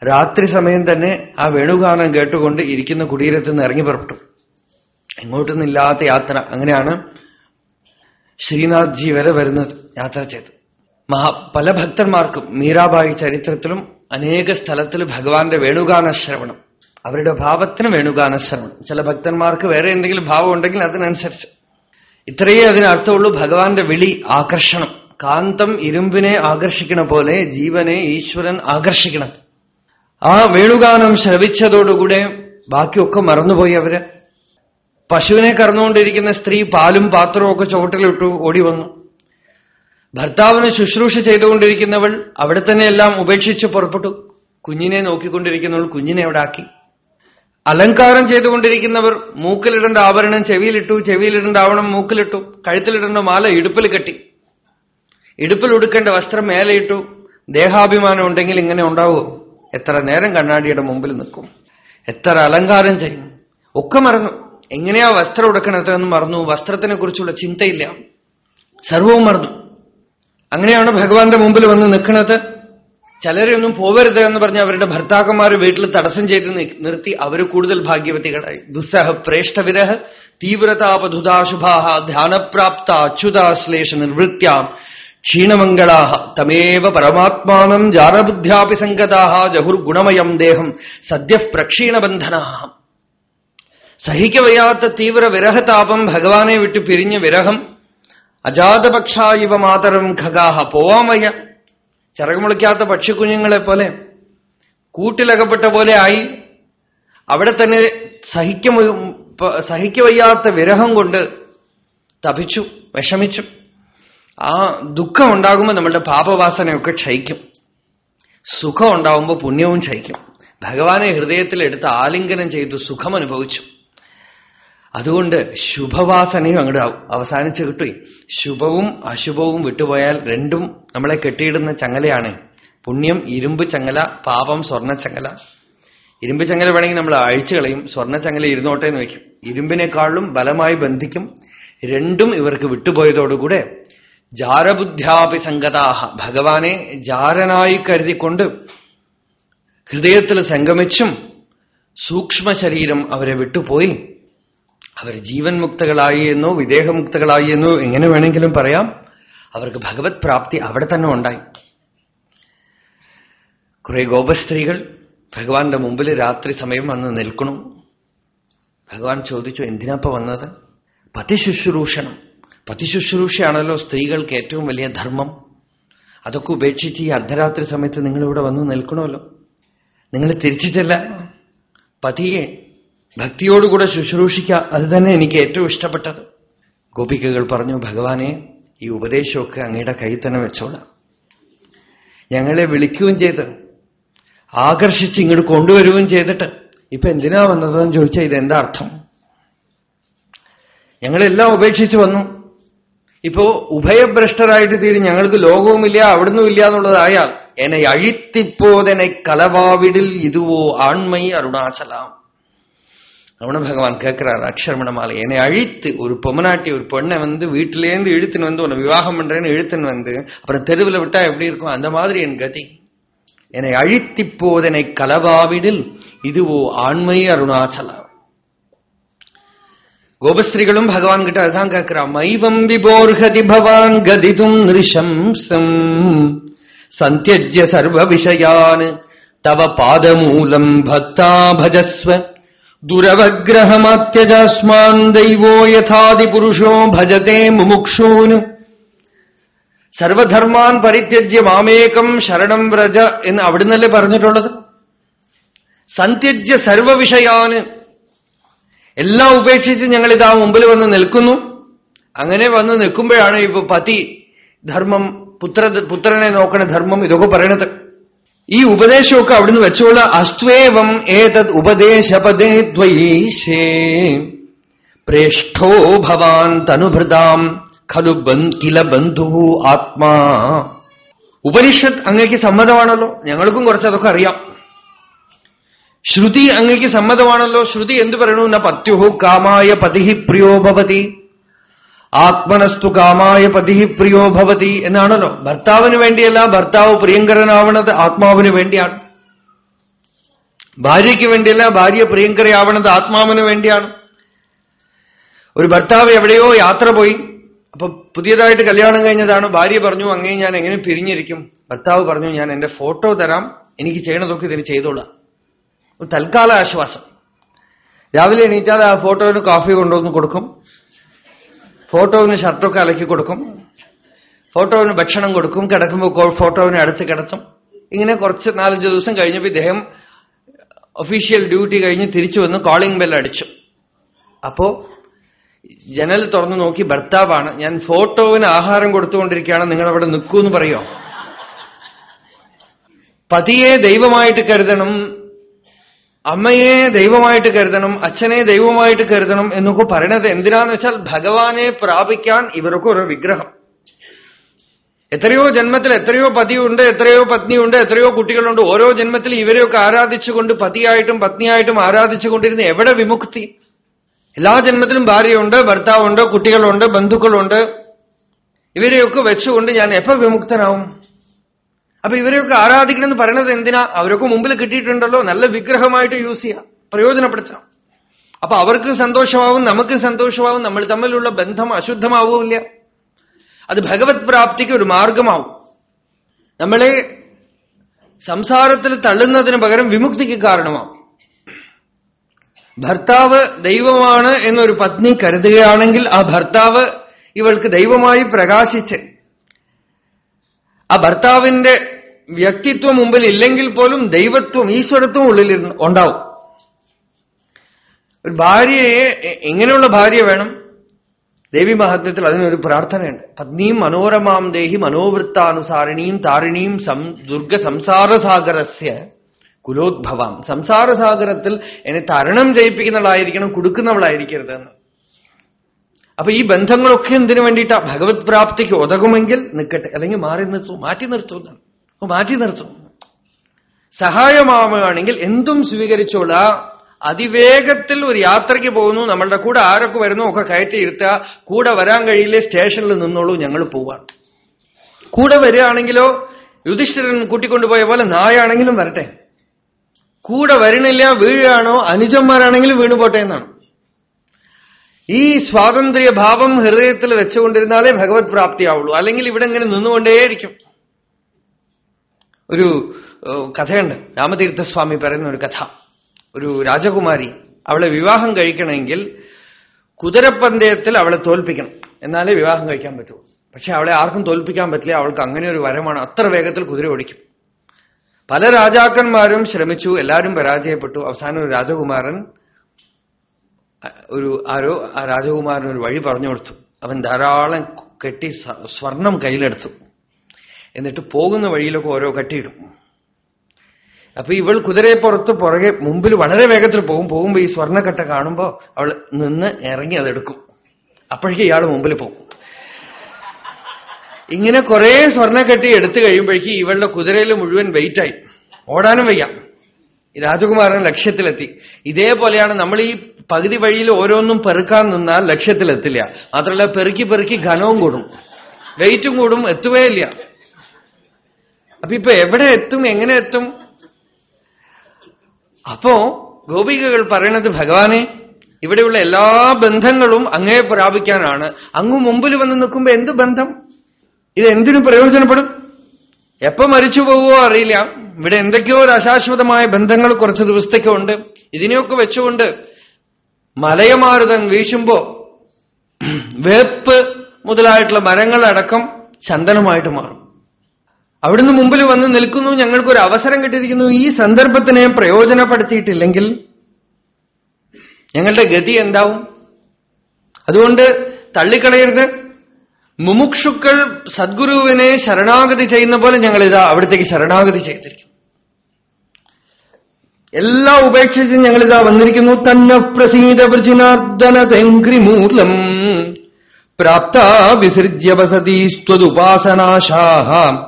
രാത്രി സമയം തന്നെ ആ വേണുഗാനം കേട്ടുകൊണ്ട് ഇരിക്കുന്ന കുടീരത്തിൽ നിന്ന് ഇറങ്ങി പുറപ്പെട്ടു. എങ്ങോട്ടൊന്നില്ലാത്ത യാത്ര. അങ്ങനെയാണ് ശ്രീനാഥ്ജി വരെ വരുന്നത് യാത്ര ചെയ്തു മഹാ പല ഭക്തന്മാർക്കും മീരാബായി ചരിത്രത്തിലും അനേക സ്ഥലത്തിൽ ഭഗവാന്റെ വേണുഗാന ശ്രവണം. അവരുടെ ഭാവത്തിന് വേണുഗാനശ്രമം ചില ഭക്തന്മാർക്ക് വേറെ എന്തെങ്കിലും ഭാവം ഉണ്ടെങ്കിൽ അതിനനുസരിച്ച്. ഇത്രയേ അതിനർത്ഥമുള്ളൂ ഭഗവാന്റെ വിളി ആകർഷണം. കാന്തം ഇരുമ്പിനെ ആകർഷിക്കണ പോലെ ജീവനെ ഈശ്വരൻ ആകർഷിക്കണം. ആ വേണുഗാനം ശ്രവിച്ചതോടുകൂടെ ബാക്കിയൊക്കെ മറന്നുപോയി അവർ. പശുവിനെ കറന്നുകൊണ്ടിരിക്കുന്ന സ്ത്രീ പാലും പാത്രവും ഒക്കെ ചുവട്ടിലിട്ടു ഓടി വന്നു. ഭർത്താവിന് ശുശ്രൂഷ ചെയ്തുകൊണ്ടിരിക്കുന്നവൾ അവിടെ തന്നെ എല്ലാം ഉപേക്ഷിച്ച് പുറപ്പെട്ടു. കുഞ്ഞിനെ നോക്കിക്കൊണ്ടിരിക്കുന്നവൾ കുഞ്ഞിനെ അവിടെ ആക്കി. അലങ്കാരം ചെയ്തുകൊണ്ടിരിക്കുന്നവർ മൂക്കിലിടേണ്ട ആഭരണം ചെവിയിലിട്ടു ചെവിയിലിടേണ്ട ആവണം മൂക്കിലിട്ടു കഴുത്തിലിടേണ്ട മാല ഇടുപ്പിൽ കെട്ടി. ഇടുപ്പിൽ ഉടുക്കേണ്ട വസ്ത്രം മേലയിട്ടു. ദേഹാഭിമാനം ഉണ്ടെങ്കിൽ ഇങ്ങനെ ഉണ്ടാവുമോ എത്ര നേരം കണ്ണാടിയുടെ മുമ്പിൽ നിൽക്കും. എത്ര അലങ്കാരം ചെയ്യും. ഒക്കെ മറന്നു. എങ്ങനെയാ വസ്ത്രം ഉടുക്കണതെന്ന് മറന്നു. വസ്ത്രത്തിനെ കുറിച്ചുള്ള ചിന്തയില്ല. സർവവും മറന്നു. അങ്ങനെയാണ് ഭഗവാന്റെ മുമ്പിൽ വന്ന് നിൽക്കുന്നത്. ചിലരൊന്നും പോവരുത് എന്ന് പറഞ്ഞ് അവരുടെ ഭർത്താക്കന്മാർ വീട്ടിൽ തടസ്സം ചെയ്ത് നിർത്തി അവർ കൂടുതൽ ഭാഗ്യവതികളായി. ദുസ്സഹ പ്രേഷ്ഠവിരഹ തീവ്രതാപധുതാശുഭാഹ ധ്യാനപ്രാപ്ത അച്യുതാശ്ലേഷ നിർവൃത്യാം ക്ഷീണമംഗളാഹ തമേവ പരമാത്മാനം ജാനബുദ്ധ്യാപി സംഗതാഹ ജഹുർഗുണമയം ദേഹം സദ്യ പ്രക്ഷീണബന്ധനാഹ സഹിക്കവയ്യാത്ത തീവ്ര വിരഹതാപം ഭഗവാനെ വിട്ടു പിരിഞ്ഞ വിരഹം അജാതപക്ഷായിവ മാതരം ഖഗാഹ പോവാമയ്യ ചിറകുമുളിക്കാത്ത പക്ഷിക്കുഞ്ഞുങ്ങളെ പോലെ കൂട്ടിലകപ്പെട്ട പോലെ ആയി അവിടെ തന്നെ സഹിക്ക സഹിക്കവയ്യാത്ത വിരഹം കൊണ്ട് തപിച്ചു വിഷമിച്ചു. ആ ദുഃഖം ഉണ്ടാകുമ്പോൾ നമ്മളുടെ പാപവാസനയൊക്കെ ക്ഷയിക്കും. സുഖം ഉണ്ടാകുമ്പോൾ പുണ്യവും ക്ഷയിക്കും. ഭഗവാനെ ഹൃദയത്തിൽ എടുത്ത് ആലിംഗനം ചെയ്ത് സുഖം അനുഭവിച്ചു അതുകൊണ്ട് ശുഭവാസനയും അങ്ങോട്ട് അവസാനിച്ച് കിട്ടും. ശുഭവും അശുഭവും വിട്ടുപോയാൽ രണ്ടും നമ്മളെ കെട്ടിയിടുന്ന ചങ്ങലയാണ്. പുണ്യം ഇരുമ്പ് ചങ്ങല പാപം സ്വർണ ചങ്ങല. ഇരുമ്പ് ചങ്ങല വേണമെങ്കിൽ നമ്മൾ അഴിച്ചു കളയും. സ്വർണ ചങ്ങല ഇരുന്നോട്ടെ എന്ന് വയ്ക്കും. ഇരുമ്പിനേക്കാളും ബലമായി ബന്ധിക്കും. രണ്ടും ഇവർക്ക് വിട്ടുപോയതോടുകൂടെ ജാരബുദ്ധ്യാപി സംഗതാഹ ഭഗവാനെ ജാരനായി കരുതിക്കൊണ്ട് ഹൃദയത്തിൽ സംഗമിച്ചും സൂക്ഷ്മ ശരീരം അവരെ വിട്ടുപോയി. അവർ ജീവൻ മുക്തകളായി എന്നോ വിദേഹമുക്തകളായി എന്നോ എങ്ങനെ വേണമെങ്കിലും പറയാം. അവർക്ക് ഭഗവത് പ്രാപ്തി അവിടെ തന്നെ ഉണ്ടായി. കുറെ ഗോപസ്ത്രീകൾ ഭഗവാന്റെ മുമ്പിൽ രാത്രി സമയം വന്ന് നിൽക്കണു. ഭഗവാൻ ചോദിച്ചു എന്തിനാപ്പ വന്നത്? പതിശുശ്രൂഷണം. പതിശുശ്രൂഷയാണല്ലോ സ്ത്രീകൾക്ക് ഏറ്റവും വലിയ ധർമ്മം. അതൊക്കെ ഉപേക്ഷിച്ച് ഈ അർദ്ധരാത്രി സമയത്ത് നിങ്ങളിവിടെ വന്ന് നിൽക്കണമല്ലോ. നിങ്ങൾ തിരിച്ചു ചെല്ല പതിയെ ഭക്തിയോടുകൂടെ ശുശ്രൂഷിക്കുക അത് തന്നെ എനിക്ക് ഏറ്റവും ഇഷ്ടപ്പെട്ടത്. ഗോപികകൾ പറഞ്ഞു ഭഗവാനെ ഈ ഉപദേശമൊക്കെ അങ്ങയുടെ കയ്യിൽ തന്നെ വെച്ചോളാം. ഞങ്ങളെ വിളിക്കുകയും ചെയ്ത് ആകർഷിച്ച് ഇങ്ങോട്ട് കൊണ്ടുവരുകയും ചെയ്തിട്ട് ഇപ്പൊ എന്തിനാ വന്നതെന്ന് ചോദിച്ചാൽ ഇതെന്താ അർത്ഥം? ഞങ്ങളെല്ലാം ഉപേക്ഷിച്ച് വന്നു. ഇപ്പോ ഉഭയഭ്രഷ്ടരായിട്ട് തീരും ഞങ്ങൾക്ക് ലോകവുമില്ല അവിടുന്നും ഇല്ല എന്നുള്ളതായാൽ എന്നെ അഴിത്തിപ്പോതെ കലവാവിടിൽ ഇതുവോ ആൺമൈ അരുണാചലാം. ரமண பகவான் கேட்கிறார் அக்ஷரமண மாலை என்னை அழித்து ஒரு பொம்மநாட்டி ஒரு பொண்ணை வந்து வீட்டிலேருந்து இழுத்துன்னு வந்து உன்னை விவாகம் பண்றேன்னு இழுத்துன்னு வந்து அப்புறம் தெருவில் விட்டா எப்படி இருக்கும்? அந்த மாதிரி என் கதி. என்னை அழித்திப்போதனை கலவாவிடில் இதுவோ ஆண்மை அருணாச்சலா. கோபஸ்ரீகளும் பகவான் கிட்ட அதுதான் கேட்கிறா மைவம் விபோர்கதி பவான் கதிதும் நிருஷம்சம் சந்தியஜ்ய சர்வ விஷயான் தவ பாதமூலம் பக்தா பஜஸ்வ ദുരവഗ്രഹമാത്യജാസ്മാൻ ദൈവോ യഥാതിപുരുഷോ ഭജത്തെ മുമുക്ഷൂന്. സർവധർമാൻ പരിത്യജ്യ മാമേകം ശരണം വ്രജ എന്ന് അവിടുന്നല്ലേ പറഞ്ഞിട്ടുള്ളത്? സന്ത്യജ്യ സർവവിഷയാന്. എല്ലാം ഉപേക്ഷിച്ച് ഞങ്ങൾ ഇതാ മുമ്പിൽ വന്ന് നിൽക്കുന്നു. അങ്ങനെ വന്ന് നിൽക്കുമ്പോഴാണ് ഇപ്പൊ പതി ധർമ്മം പുത്ര പുത്രനെ നോക്കണ ധർമ്മം ഇതൊക്കെ പറയണത്. ഈ ഉപദേശമൊക്കെ അവിടുന്ന് വെച്ചോള. അസ്വേവം ഏതത് ഉപദേശപദേ ദ്വൈശേ പ്രേഷ്ഠോ ഭവാൻ തനുഭൃതാം ഖലു കില ബന്ധു ആത്മാ. ഉപനിഷത്ത് അങ്ങേക്ക് സമ്മതമാണല്ലോ. ഞങ്ങൾക്കും കുറച്ചതൊക്കെ അറിയാം. ശ്രുതി അങ്ങേക്ക് സമ്മതമാണല്ലോ. ശ്രുതി എന്തു പറയണു? ന പത്യുഹു കാമായ പതിഹി പ്രിയോ ഭവതി. ആത്മനസ്തു കാമായ പതി പ്രിയോ ഭവതി എന്നാണല്ലോ. ഭർത്താവിന് വേണ്ടിയല്ല ഭർത്താവ് പ്രിയങ്കരനാവണത് ആത്മാവിന് വേണ്ടിയാണ്. ഭാര്യയ്ക്ക് വേണ്ടിയല്ല ഭാര്യ പ്രിയങ്കരയാവണത് ആത്മാവിന് വേണ്ടിയാണ്. ഒരു ഭർത്താവ് എവിടെയോ യാത്ര പോയി. അപ്പൊ പുതിയതായിട്ട് കല്യാണം കഴിഞ്ഞതാണ്. ഭാര്യ പറഞ്ഞു അങ്ങേ ഞാൻ എങ്ങനെ പിരിഞ്ഞിരിക്കും? ഭർത്താവ് പറഞ്ഞു ഞാൻ എന്റെ ഫോട്ടോ തരാം. എനിക്ക് ചെയ്യണതൊക്കെ ഇതിന് ചെയ്തോളാം. തൽക്കാല ആശ്വാസം. രാവിലെ എണീറ്റാൽ ആ ഫോട്ടോവിന് കോഫി കൊണ്ടുവന്ന് കൊടുക്കും. ഫോട്ടോവിന് ഷർട്ടൊക്കെ അലക്കി കൊടുക്കും. ഫോട്ടോവിന് ഭക്ഷണം കൊടുക്കും. കിടക്കുമ്പോൾ ഫോട്ടോവിനെ അടുത്ത് കിടത്തും. ഇങ്ങനെ കുറച്ച് നാലഞ്ച് ദിവസം കഴിഞ്ഞപ്പോൾ ഇദ്ദേഹം ഒഫീഷ്യൽ ഡ്യൂട്ടി കഴിഞ്ഞ് തിരിച്ചു വന്ന് കോളിംഗ് ബെൽ അടിച്ചു. അപ്പോ ജനൽ തുറന്നു നോക്കി ഭർത്താവാണ് ഞാൻ ഫോട്ടോവിന് ആഹാരം കൊടുത്തുകൊണ്ടിരിക്കുകയാണ് നിങ്ങൾ അവിടെ നിൽക്കൂ എന്ന് പറയോ? പതിയെ ദൈവമായിട്ട് കരുതണം. അമ്മയെ ദൈവമായിട്ട് കരുതണം അച്ഛനെ ദൈവമായിട്ട് കരുതണം എന്നൊക്കെ പറയണത് എന്തിനാന്ന് വെച്ചാൽ ഭഗവാനെ പ്രാപിക്കാൻ ഇവർക്കും ഒരു വിഗ്രഹം. എത്രയോ ജന്മത്തിൽ എത്രയോ പതിയുണ്ട് എത്രയോ പത്നിയുണ്ട് എത്രയോ കുട്ടികളുണ്ട്. ഓരോ ജന്മത്തിൽ ഇവരെയൊക്കെ ആരാധിച്ചുകൊണ്ട് പതിയായിട്ടും പത്നിയായിട്ടും ആരാധിച്ചുകൊണ്ടിരുന്ന എവിടെ വിമുക്തി? എല്ലാ ജന്മത്തിലും ഭാര്യയുണ്ട് ഭർത്താവുണ്ട് കുട്ടികളുണ്ട് ബന്ധുക്കളുണ്ട്. ഇവരെയൊക്കെ വെച്ചുകൊണ്ട് ഞാൻ എപ്പോ വിമുക്തനാവും? അപ്പൊ ഇവരെയൊക്കെ ആരാധിക്കണമെന്ന് പറയണത് എന്തിനാ? അവരൊക്കെ മുമ്പിൽ കിട്ടിയിട്ടുണ്ടല്ലോ. നല്ല വിഗ്രഹമായിട്ട് യൂസ് ചെയ്യാം. പ്രയോജനപ്പെടുത്താം അപ്പൊ അവർക്ക് സന്തോഷമാവും നമുക്ക് സന്തോഷമാവും നമ്മൾ തമ്മിലുള്ള ബന്ധം അശുദ്ധമാവുമില്ല. അത് ഭഗവത് പ്രാപ്തിക്ക് ഒരു മാർഗമാവും. നമ്മളെ സംസാരത്തിൽ തള്ളുന്നതിന് പകരം വിമുക്തിക്ക് കാരണമാവും. ഭർത്താവ് ദൈവമാണ് എന്നൊരു പത്നി കരുതുകയാണെങ്കിൽ ആ ഭർത്താവ് ഇവൾക്ക് ദൈവമായി പ്രകാശിച്ച് ആ ഭർത്താവിന്റെ വ്യക്തിത്വം മുമ്പിൽ ഇല്ലെങ്കിൽ പോലും ദൈവത്വം ഈശ്വരത്വം ഉള്ളിൽ ഉണ്ടാവും. ഒരു ഭാര്യയെ എങ്ങനെയുള്ള ഭാര്യ വേണം? ദേവി മഹാത്മ്യത്തിൽ അതിനൊരു പ്രാർത്ഥനയുണ്ട്. പത്നിയും മനോരമാം ദേഹി മനോവൃത്താനുസാരിണിയും താരിണിയും ദുർഗ സംസാരസാഗരസ്യ കുലോദ്ഭവാം. സംസാരസാഗരത്തിൽ എന്നെ തരണം ചെയ്യിപ്പിക്കുന്നവളായിരിക്കണം കൊടുക്കുന്നവളായിരിക്കരുത് എന്ന് അപ്പൊ ഈ ബന്ധങ്ങളൊക്കെ എന്തിനു വേണ്ടിയിട്ടാ? ഭഗവത് പ്രാപ്തിക്ക് ഉതകുമെങ്കിൽ നിൽക്കട്ടെ അല്ലെങ്കിൽ മാറി നിർത്തൂ. മാറ്റി നിർത്തും മാറ്റി നിർത്തും. സഹായമാവുകയാണെങ്കിൽ എന്തും സ്വീകരിച്ചോളാ. അതിവേഗത്തിൽ ഒരു യാത്രയ്ക്ക് പോകുന്നു. നമ്മളുടെ കൂടെ ആരൊക്കെ വരുന്നു? ഒക്കെ കയറ്റി ഇരുത്തുക. കൂടെ വരാൻ കഴിയില്ലേ? സ്റ്റേഷനിൽ നിന്നോളൂ. ഞങ്ങൾ പോവാണ്. കൂടെ വരികയാണെങ്കിലോ? യുധിഷ്ഠിരൻ കൂട്ടിക്കൊണ്ടുപോയ പോലെ നായാണെങ്കിലും വരട്ടെ. കൂടെ വരണില്ല വീഴുകയാണോ? അനുജന്മാരാണെങ്കിലും വീണുപോട്ടെ എന്നാണ്. ഈ സ്വാതന്ത്ര്യ ഭാവം ഹൃദയത്തിൽ വെച്ചുകൊണ്ടിരുന്നാലേ ഭഗവത് പ്രാപ്തിയാവുള്ളൂ. അല്ലെങ്കിൽ ഇവിടെ ഇങ്ങനെ നിന്നുകൊണ്ടേയിരിക്കും. ഒരു കഥയുണ്ട്. രാമതീർത്ഥസ്വാമി പറയുന്ന ഒരു കഥ. ഒരു രാജകുമാരി അവളെ വിവാഹം കഴിക്കണമെങ്കിൽ കുതിരപ്പന്തയത്തിൽ അവളെ തോൽപ്പിക്കണം. എന്നാലേ വിവാഹം കഴിക്കാൻ പറ്റൂ പക്ഷെ അവളെ ആർക്കും തോൽപ്പിക്കാൻ പറ്റില്ല. അവൾക്ക് അങ്ങനെ ഒരു വരമാണ്. അത്ര വേഗത്തിൽ കുതിര ഓടിക്കും. പല രാജാക്കന്മാരും ശ്രമിച്ചു. എല്ലാവരും പരാജയപ്പെട്ടു. അവസാനം ഒരു രാജകുമാരൻ ഒരു ആരോ ആ രാജകുമാരൻ ഒരു വഴി പറഞ്ഞു കൊടുത്തു. അവൻ ധാരാളം കെട്ടി സ്വർണം കയ്യിലെടുത്തു. എന്നിട്ട് പോകുന്ന വഴിയിലൊക്കെ ഓരോ കെട്ടിയിടും. അപ്പൊ ഇവൾ കുതിരയെ പുറത്ത് പുറകെ മുമ്പിൽ വളരെ വേഗത്തിൽ പോകും. പോകുമ്പോ ഈ സ്വർണക്കട്ട കാണുമ്പോൾ അവൾ നിന്ന് ഇറങ്ങി അതെടുക്കും. അപ്പോഴേക്കും ഇയാൾ മുമ്പിൽ പോകും. ഇങ്ങനെ കുറെ സ്വർണക്കെട്ടി എടുത്തു കഴിയുമ്പോഴേക്കും ഇവളുടെ കുതിരയിൽ മുഴുവൻ വെയിറ്റായി ഓടാനും വയ്യ. രാജകുമാരൻ ലക്ഷ്യത്തിലെത്തി. ഇതേപോലെയാണ് നമ്മൾ ഈ പകുതി വഴിയിൽ ഓരോന്നും പെറുക്കാൻ നിന്നാൽ ലക്ഷ്യത്തിലെത്തില്ല മാത്രമല്ല പെറുക്കി പെറുക്കി ഘനവും കൂടും. വെയിറ്റും കൂടും എത്തുകയില്ല അപ്പൊ ഇപ്പൊ എവിടെ എത്തും എങ്ങനെ എത്തും? അപ്പോ ഗോപികകൾ പറയണത് ഭഗവാനെ ഇവിടെയുള്ള എല്ലാ ബന്ധങ്ങളും അങ്ങേ പ്രാപിക്കാനാണ്. അങ്ങ് മുമ്പിൽ വന്ന് നിൽക്കുമ്പോ എന്ത് ബന്ധം? ഇത് എന്തിനു പ്രയോജനപ്പെടും? എപ്പോ മരിച്ചു പോകുമോ അറിയില്ല. ഇവിടെ എന്തൊക്കെയോ ഒരു അശാശ്വതമായ ബന്ധങ്ങൾ കുറച്ച് ദിവസത്തേക്കുണ്ട് ഇതിനെയൊക്കെ വെച്ചുകൊണ്ട് മലയമാരുതൻ വീശുമ്പോ വേപ്പ് മുതലായിട്ടുള്ള മരങ്ങളടക്കം ചന്ദനമായിട്ട് മാറും. അവിടുന്ന് മുമ്പിൽ വന്ന് നിൽക്കുന്നു ഞങ്ങൾക്കൊരു അവസരം കിട്ടിയിരിക്കുന്നു. ഈ സന്ദർഭത്തിനെ പ്രയോജനപ്പെടുത്തിയിട്ടില്ലെങ്കിൽ ഞങ്ങളുടെ ഗതി എന്താവും? അതുകൊണ്ട് തള്ളിക്കളയരുത്. മുമുക്ഷുക്കൾ സദ്ഗുരുവിനെ ശരണാഗതി ചെയ്യുന്ന പോലെ ഞങ്ങൾ ഇതാ അവിടത്തേക്ക് ശരണാഗതി ചെയ്തിരിക്കും എല്ലാം ഉപേക്ഷിച്ച് ഞങ്ങളിതാ വന്നിരിക്കുന്നു. തന്ന പ്രസീത വൃജിനാർദ്ദന തെങ്ക്രിമൂലം. പ്രാപ്ത വിസൃജ്യ വസതീസ്ത്വതുപാസനാശാഹ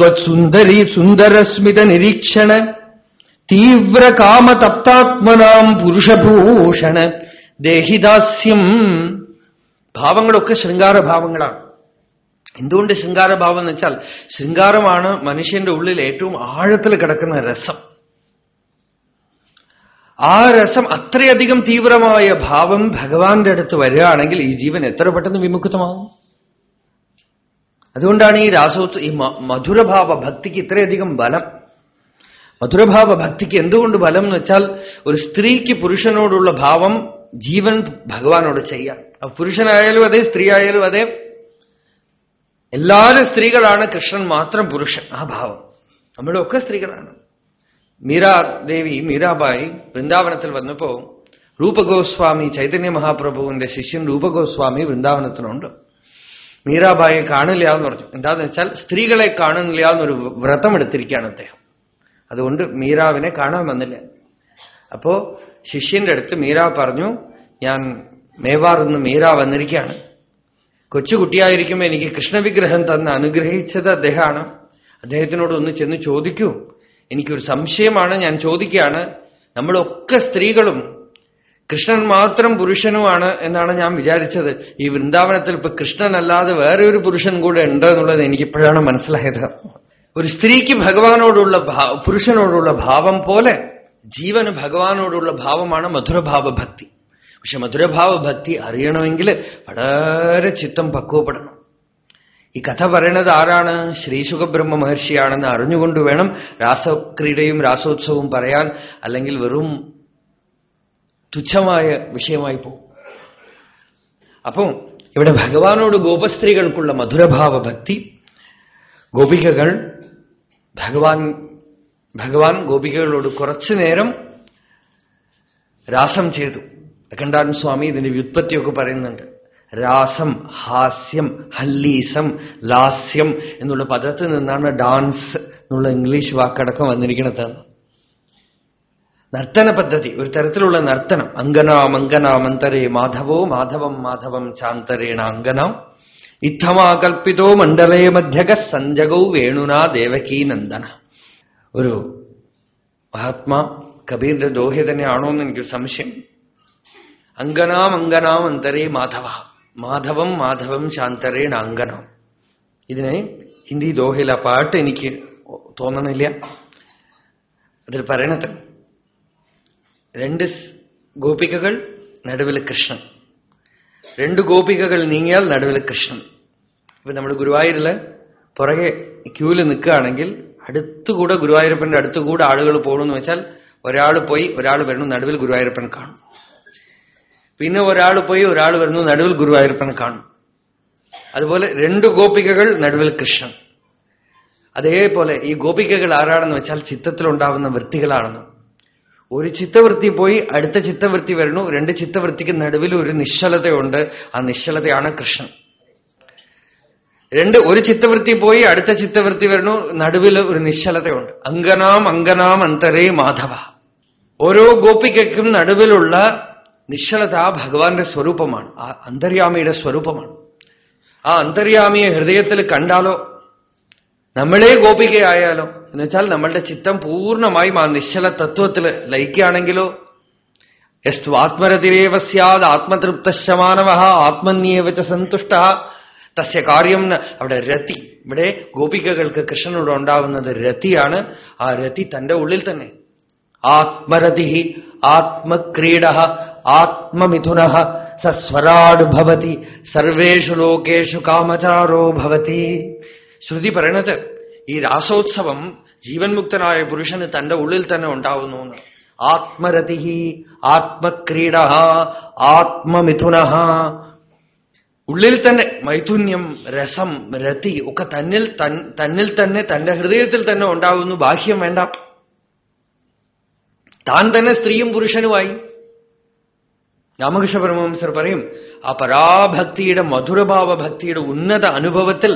ത്വത്സുന്ദരി സുന്ദരസ്മിത നിരീക്ഷണ. തീവ്ര കാമതപ്താത്മനാം പുരുഷഭൂഷണ. ദേഹിദാസ്യം. ഭാവങ്ങളൊക്കെ ശൃംഗാരഭാവങ്ങളാണ്. എന്തുകൊണ്ട് ശൃംഗാരഭാവം എന്ന് വെച്ചാൽ ശൃംഗാരമാണ് മനുഷ്യന്റെ ഉള്ളിൽ ഏറ്റവും ആഴത്തിൽ കിടക്കുന്ന രസം. ആ രസം അത്രയധികം തീവ്രമായ ഭാവം ഭഗവാന്റെ അടുത്ത് വരികയാണെങ്കിൽ ഈ ജീവൻ എത്ര പെട്ടെന്ന് വിമുക്തമാവും? അതുകൊണ്ടാണ് ഈ രാസോത്സവ ഈ മധുരഭാവ ഭക്തിക്ക് ഇത്രയധികം ബലം. മധുരഭാവ ഭക്തിക്ക് എന്തുകൊണ്ട് ബലം എന്ന് വെച്ചാൽ ഒരു സ്ത്രീക്ക് പുരുഷനോടുള്ള ഭാവം ജീവൻ ഭഗവാനോട് ചെയ്യാം. പുരുഷനായാലും അതെ സ്ത്രീ ആയാലും അതെ. എല്ലാവരും സ്ത്രീകളാണ് കൃഷ്ണൻ മാത്രം പുരുഷൻ ആ ഭാവം. നമ്മളൊക്കെ സ്ത്രീകളാണ്. മീരാദേവി മീരാബായി വൃന്ദാവനത്തിൽ വന്നപ്പോ രൂപഗോസ്വാമി ചൈതന്യ മഹാപ്രഭുവിന്റെ ശിഷ്യൻ രൂപഗോസ്വാമി വൃന്ദാവനത്തിനുണ്ട്. മീരാബായെ കാണില്ല എന്ന് പറഞ്ഞു. എന്താന്ന് വെച്ചാൽ സ്ത്രീകളെ കാണുന്നില്ല എന്നൊരു വ്രതം എടുത്തിരിക്കുകയാണ് അദ്ദേഹം. അതുകൊണ്ട് മീരാവിനെ കാണാൻ വന്നില്ല. അപ്പോ ശിഷ്യന്റെ അടുത്ത് മീരാ പറഞ്ഞു ഞാൻ മേവാർ നിന്ന് മീര വന്നിരിക്കുകയാണ്. കൊച്ചുകുട്ടിയായിരിക്കുമ്പോൾ എനിക്ക് കൃഷ്ണവിഗ്രഹം തന്ന് അനുഗ്രഹിച്ചത് അദ്ദേഹമാണ്. അദ്ദേഹത്തിനോട് ഒന്ന് ചെന്ന് ചോദിക്കൂ. എനിക്കൊരു സംശയമാണ് ഞാൻ ചോദിക്കുകയാണ്. നമ്മളൊക്കെ സ്ത്രീകളും കൃഷ്ണൻ മാത്രം പുരുഷനുമാണ് എന്നാണ് ഞാൻ വിചാരിച്ചത്. ഈ വൃന്ദാവനത്തിൽ ഇപ്പൊ കൃഷ്ണനല്ലാതെ വേറെ ഒരു പുരുഷൻ കൂടെ ഉണ്ട് എന്നുള്ളത് എനിക്കിപ്പോഴാണ് മനസ്സിലായത്. ഒരു സ്ത്രീക്ക് ഭഗവാനോടുള്ള പുരുഷനോടുള്ള ഭാവം പോലെ ജീവന് ഭഗവാനോടുള്ള ഭാവമാണ് മധുരഭാവ ഭക്തി പക്ഷെ മധുരഭാവ ഭക്തി അറിയണമെങ്കിൽ വളരെ ചിത്തം പക്വപ്പെടണം. ഈ കഥ പറയണത് ആരാണ്? ശ്രീസുഖബ്രഹ്മ മഹർഷിയാണെന്ന് അറിഞ്ഞുകൊണ്ട് വേണം രാസക്രീഡയും രാസോത്സവവും പറയാൻ അല്ലെങ്കിൽ വെറും തുച്ഛമായ വിഷയമായി പോകും അപ്പോ ഇവിടെ ഭഗവാനോട് ഗോപസ്ത്രീകൾക്കുള്ള മധുരഭാവ ഭക്തി ഗോപികകൾ ഭഗവാൻ ഭഗവാൻ ഗോപികകളോട് കുറച്ചു നേരം രാസം ചെയ്തു. അഖണ്ഡാൻ സ്വാമി ഇതിന്റെ വ്യുത്പത്തിയൊക്കെ പറയുന്നുണ്ട്. രാസം ഹാസ്യം ഹല്ലീസം ലാസ്യം എന്നുള്ള പദത്തിൽ നിന്നാണ് ഡാൻസ് എന്നുള്ള ഇംഗ്ലീഷ് വാക്കടക്കം വന്നിരിക്കുന്നത്. നർത്തന പദ്ധതി ഒരു തരത്തിലുള്ള നർത്തനം. അങ്കനാം അങ്കനാമന്തരേ മാധവോ മാധവം മാധവം ചാന്തരേണ അങ്കനാം. ഇത്തമാകൽപ്പിതോ മണ്ഡലേ മധ്യക സഞ്ജകൗ വേണുനാ ദേവകീ നന്ദന. ഒരു മഹാത്മാ കബീറിന്റെ ദോഹ്യ തന്നെയാണോ എന്ന് എനിക്ക് സംശയം. അങ്കനാം അങ്കനാം അന്തരേ മാധവ. മാധവം മാധവം ശാന്തരേ അങ്കനം ഇതിനെ ഹിന്ദി ദോഹയില പാട്ട് എനിക്ക് തോന്നണില്ല. അതിൽ പറയണത് രണ്ട് ഗോപികകൾ നടുവിൽ കൃഷ്ണൻ. രണ്ട് ഗോപികകൾ നീങ്ങിയാൽ നടുവിൽ കൃഷ്ണൻ. ഇപ്പൊ നമ്മൾ ഗുരുവായൂരിൽ പുറകെ ക്യൂൽ നിൽക്കുകയാണെങ്കിൽ അടുത്തുകൂടെ ഗുരുവായൂരപ്പന്റെ അടുത്തുകൂടെ ആളുകൾ പോകണമെന്ന് വെച്ചാൽ ഒരാൾ പോയി ഒരാൾ വരണം നടുവിൽ ഗുരുവായൂരപ്പൻ കാണും. പിന്നെ ഒരാൾ പോയി ഒരാൾ വരുന്നു നടുവിൽ ഗുരുവായൂരപ്പനെ കാണും. അതുപോലെ രണ്ട് ഗോപികകൾ നടുവിൽ കൃഷ്ണൻ. അതേപോലെ ഈ ഗോപികകൾ ആരാണെന്ന് വെച്ചാൽ ചിത്തത്തിലുണ്ടാവുന്ന വൃത്തികളാണെന്ന്. ഒരു ചിത്തവൃത്തി പോയി അടുത്ത ചിത്തവൃത്തി വരണു രണ്ട് ചിത്തവൃത്തിക്ക് നടുവിൽ ഒരു നിശ്ചലതയുണ്ട് ആ നിശ്ചലതയാണ് കൃഷ്ണൻ. രണ്ട് ഒരു ചിത്തവൃത്തി പോയി അടുത്ത ചിത്തവൃത്തി വരണു നടുവിൽ ഒരു നിശ്ചലതയുണ്ട്. അങ്കനാം അങ്കനാം അന്തരേ മാധവ. ഓരോ ഗോപികയ്ക്കും നടുവിലുള്ള നിശ്ചലത ഭഗവാന്റെ സ്വരൂപമാണ്. ആ അന്തര്യാമിയുടെ സ്വരൂപമാണ്. ആ അന്തര്യാമിയെ ഹൃദയത്തിൽ കണ്ടാലോ? നമ്മളെ ഗോപികയായാലോ? എന്നുവെച്ചാൽ നമ്മളുടെ ചിത്തം പൂർണമായും ആ നിശ്ചല തത്വത്തിൽ ലയിക്കുകയാണെങ്കിലോ? യസ്തു ആത്മരതിരേവ സ്യാദ് ആത്മതൃപ്തശമാനവ ആത്മന്യേവച്ച സന്തുഷ്ട. തസ്യ കാര്യം അവിടെ രതി. ഇവിടെ ഗോപികകൾക്ക് കൃഷ്ണനോട് ഉണ്ടാവുന്നത് രതിയാണ്. ആ രതി തന്റെ ഉള്ളിൽ തന്നെ. ആത്മരതി ആത്മക്രീഡ ആത്മമിഥുന സസ്വരാട് ഭവതി സർവേഷു ലോകേഷു കാമചാരോ ഭവതി ശ്രുതി പറയണത് ഈ രാസോത്സവം ജീവൻമുക്തനായ പുരുഷന് തന്റെ ഉള്ളിൽ തന്നെ ഉണ്ടാവുന്നു ആത്മരതി ആത്മക്രീഡ ആത്മമിഥുന. ഉള്ളിൽ തന്നെ മൈഥുന്യം രസം രതി ഒക്കെ തന്നിൽ തന്നിൽ തന്നെ തന്റെ ഹൃദയത്തിൽ തന്നെ ഉണ്ടാവുന്നു ബാഹ്യം വേണ്ട. താൻ തന്നെ സ്ത്രീയും പുരുഷനുമായി രാമകൃഷ്ണ പരമഹംസർ പറയും ആ പരാഭക്തിയുടെ മധുരഭാവ ഭക്തിയുടെ ഉന്നത അനുഭവത്തിൽ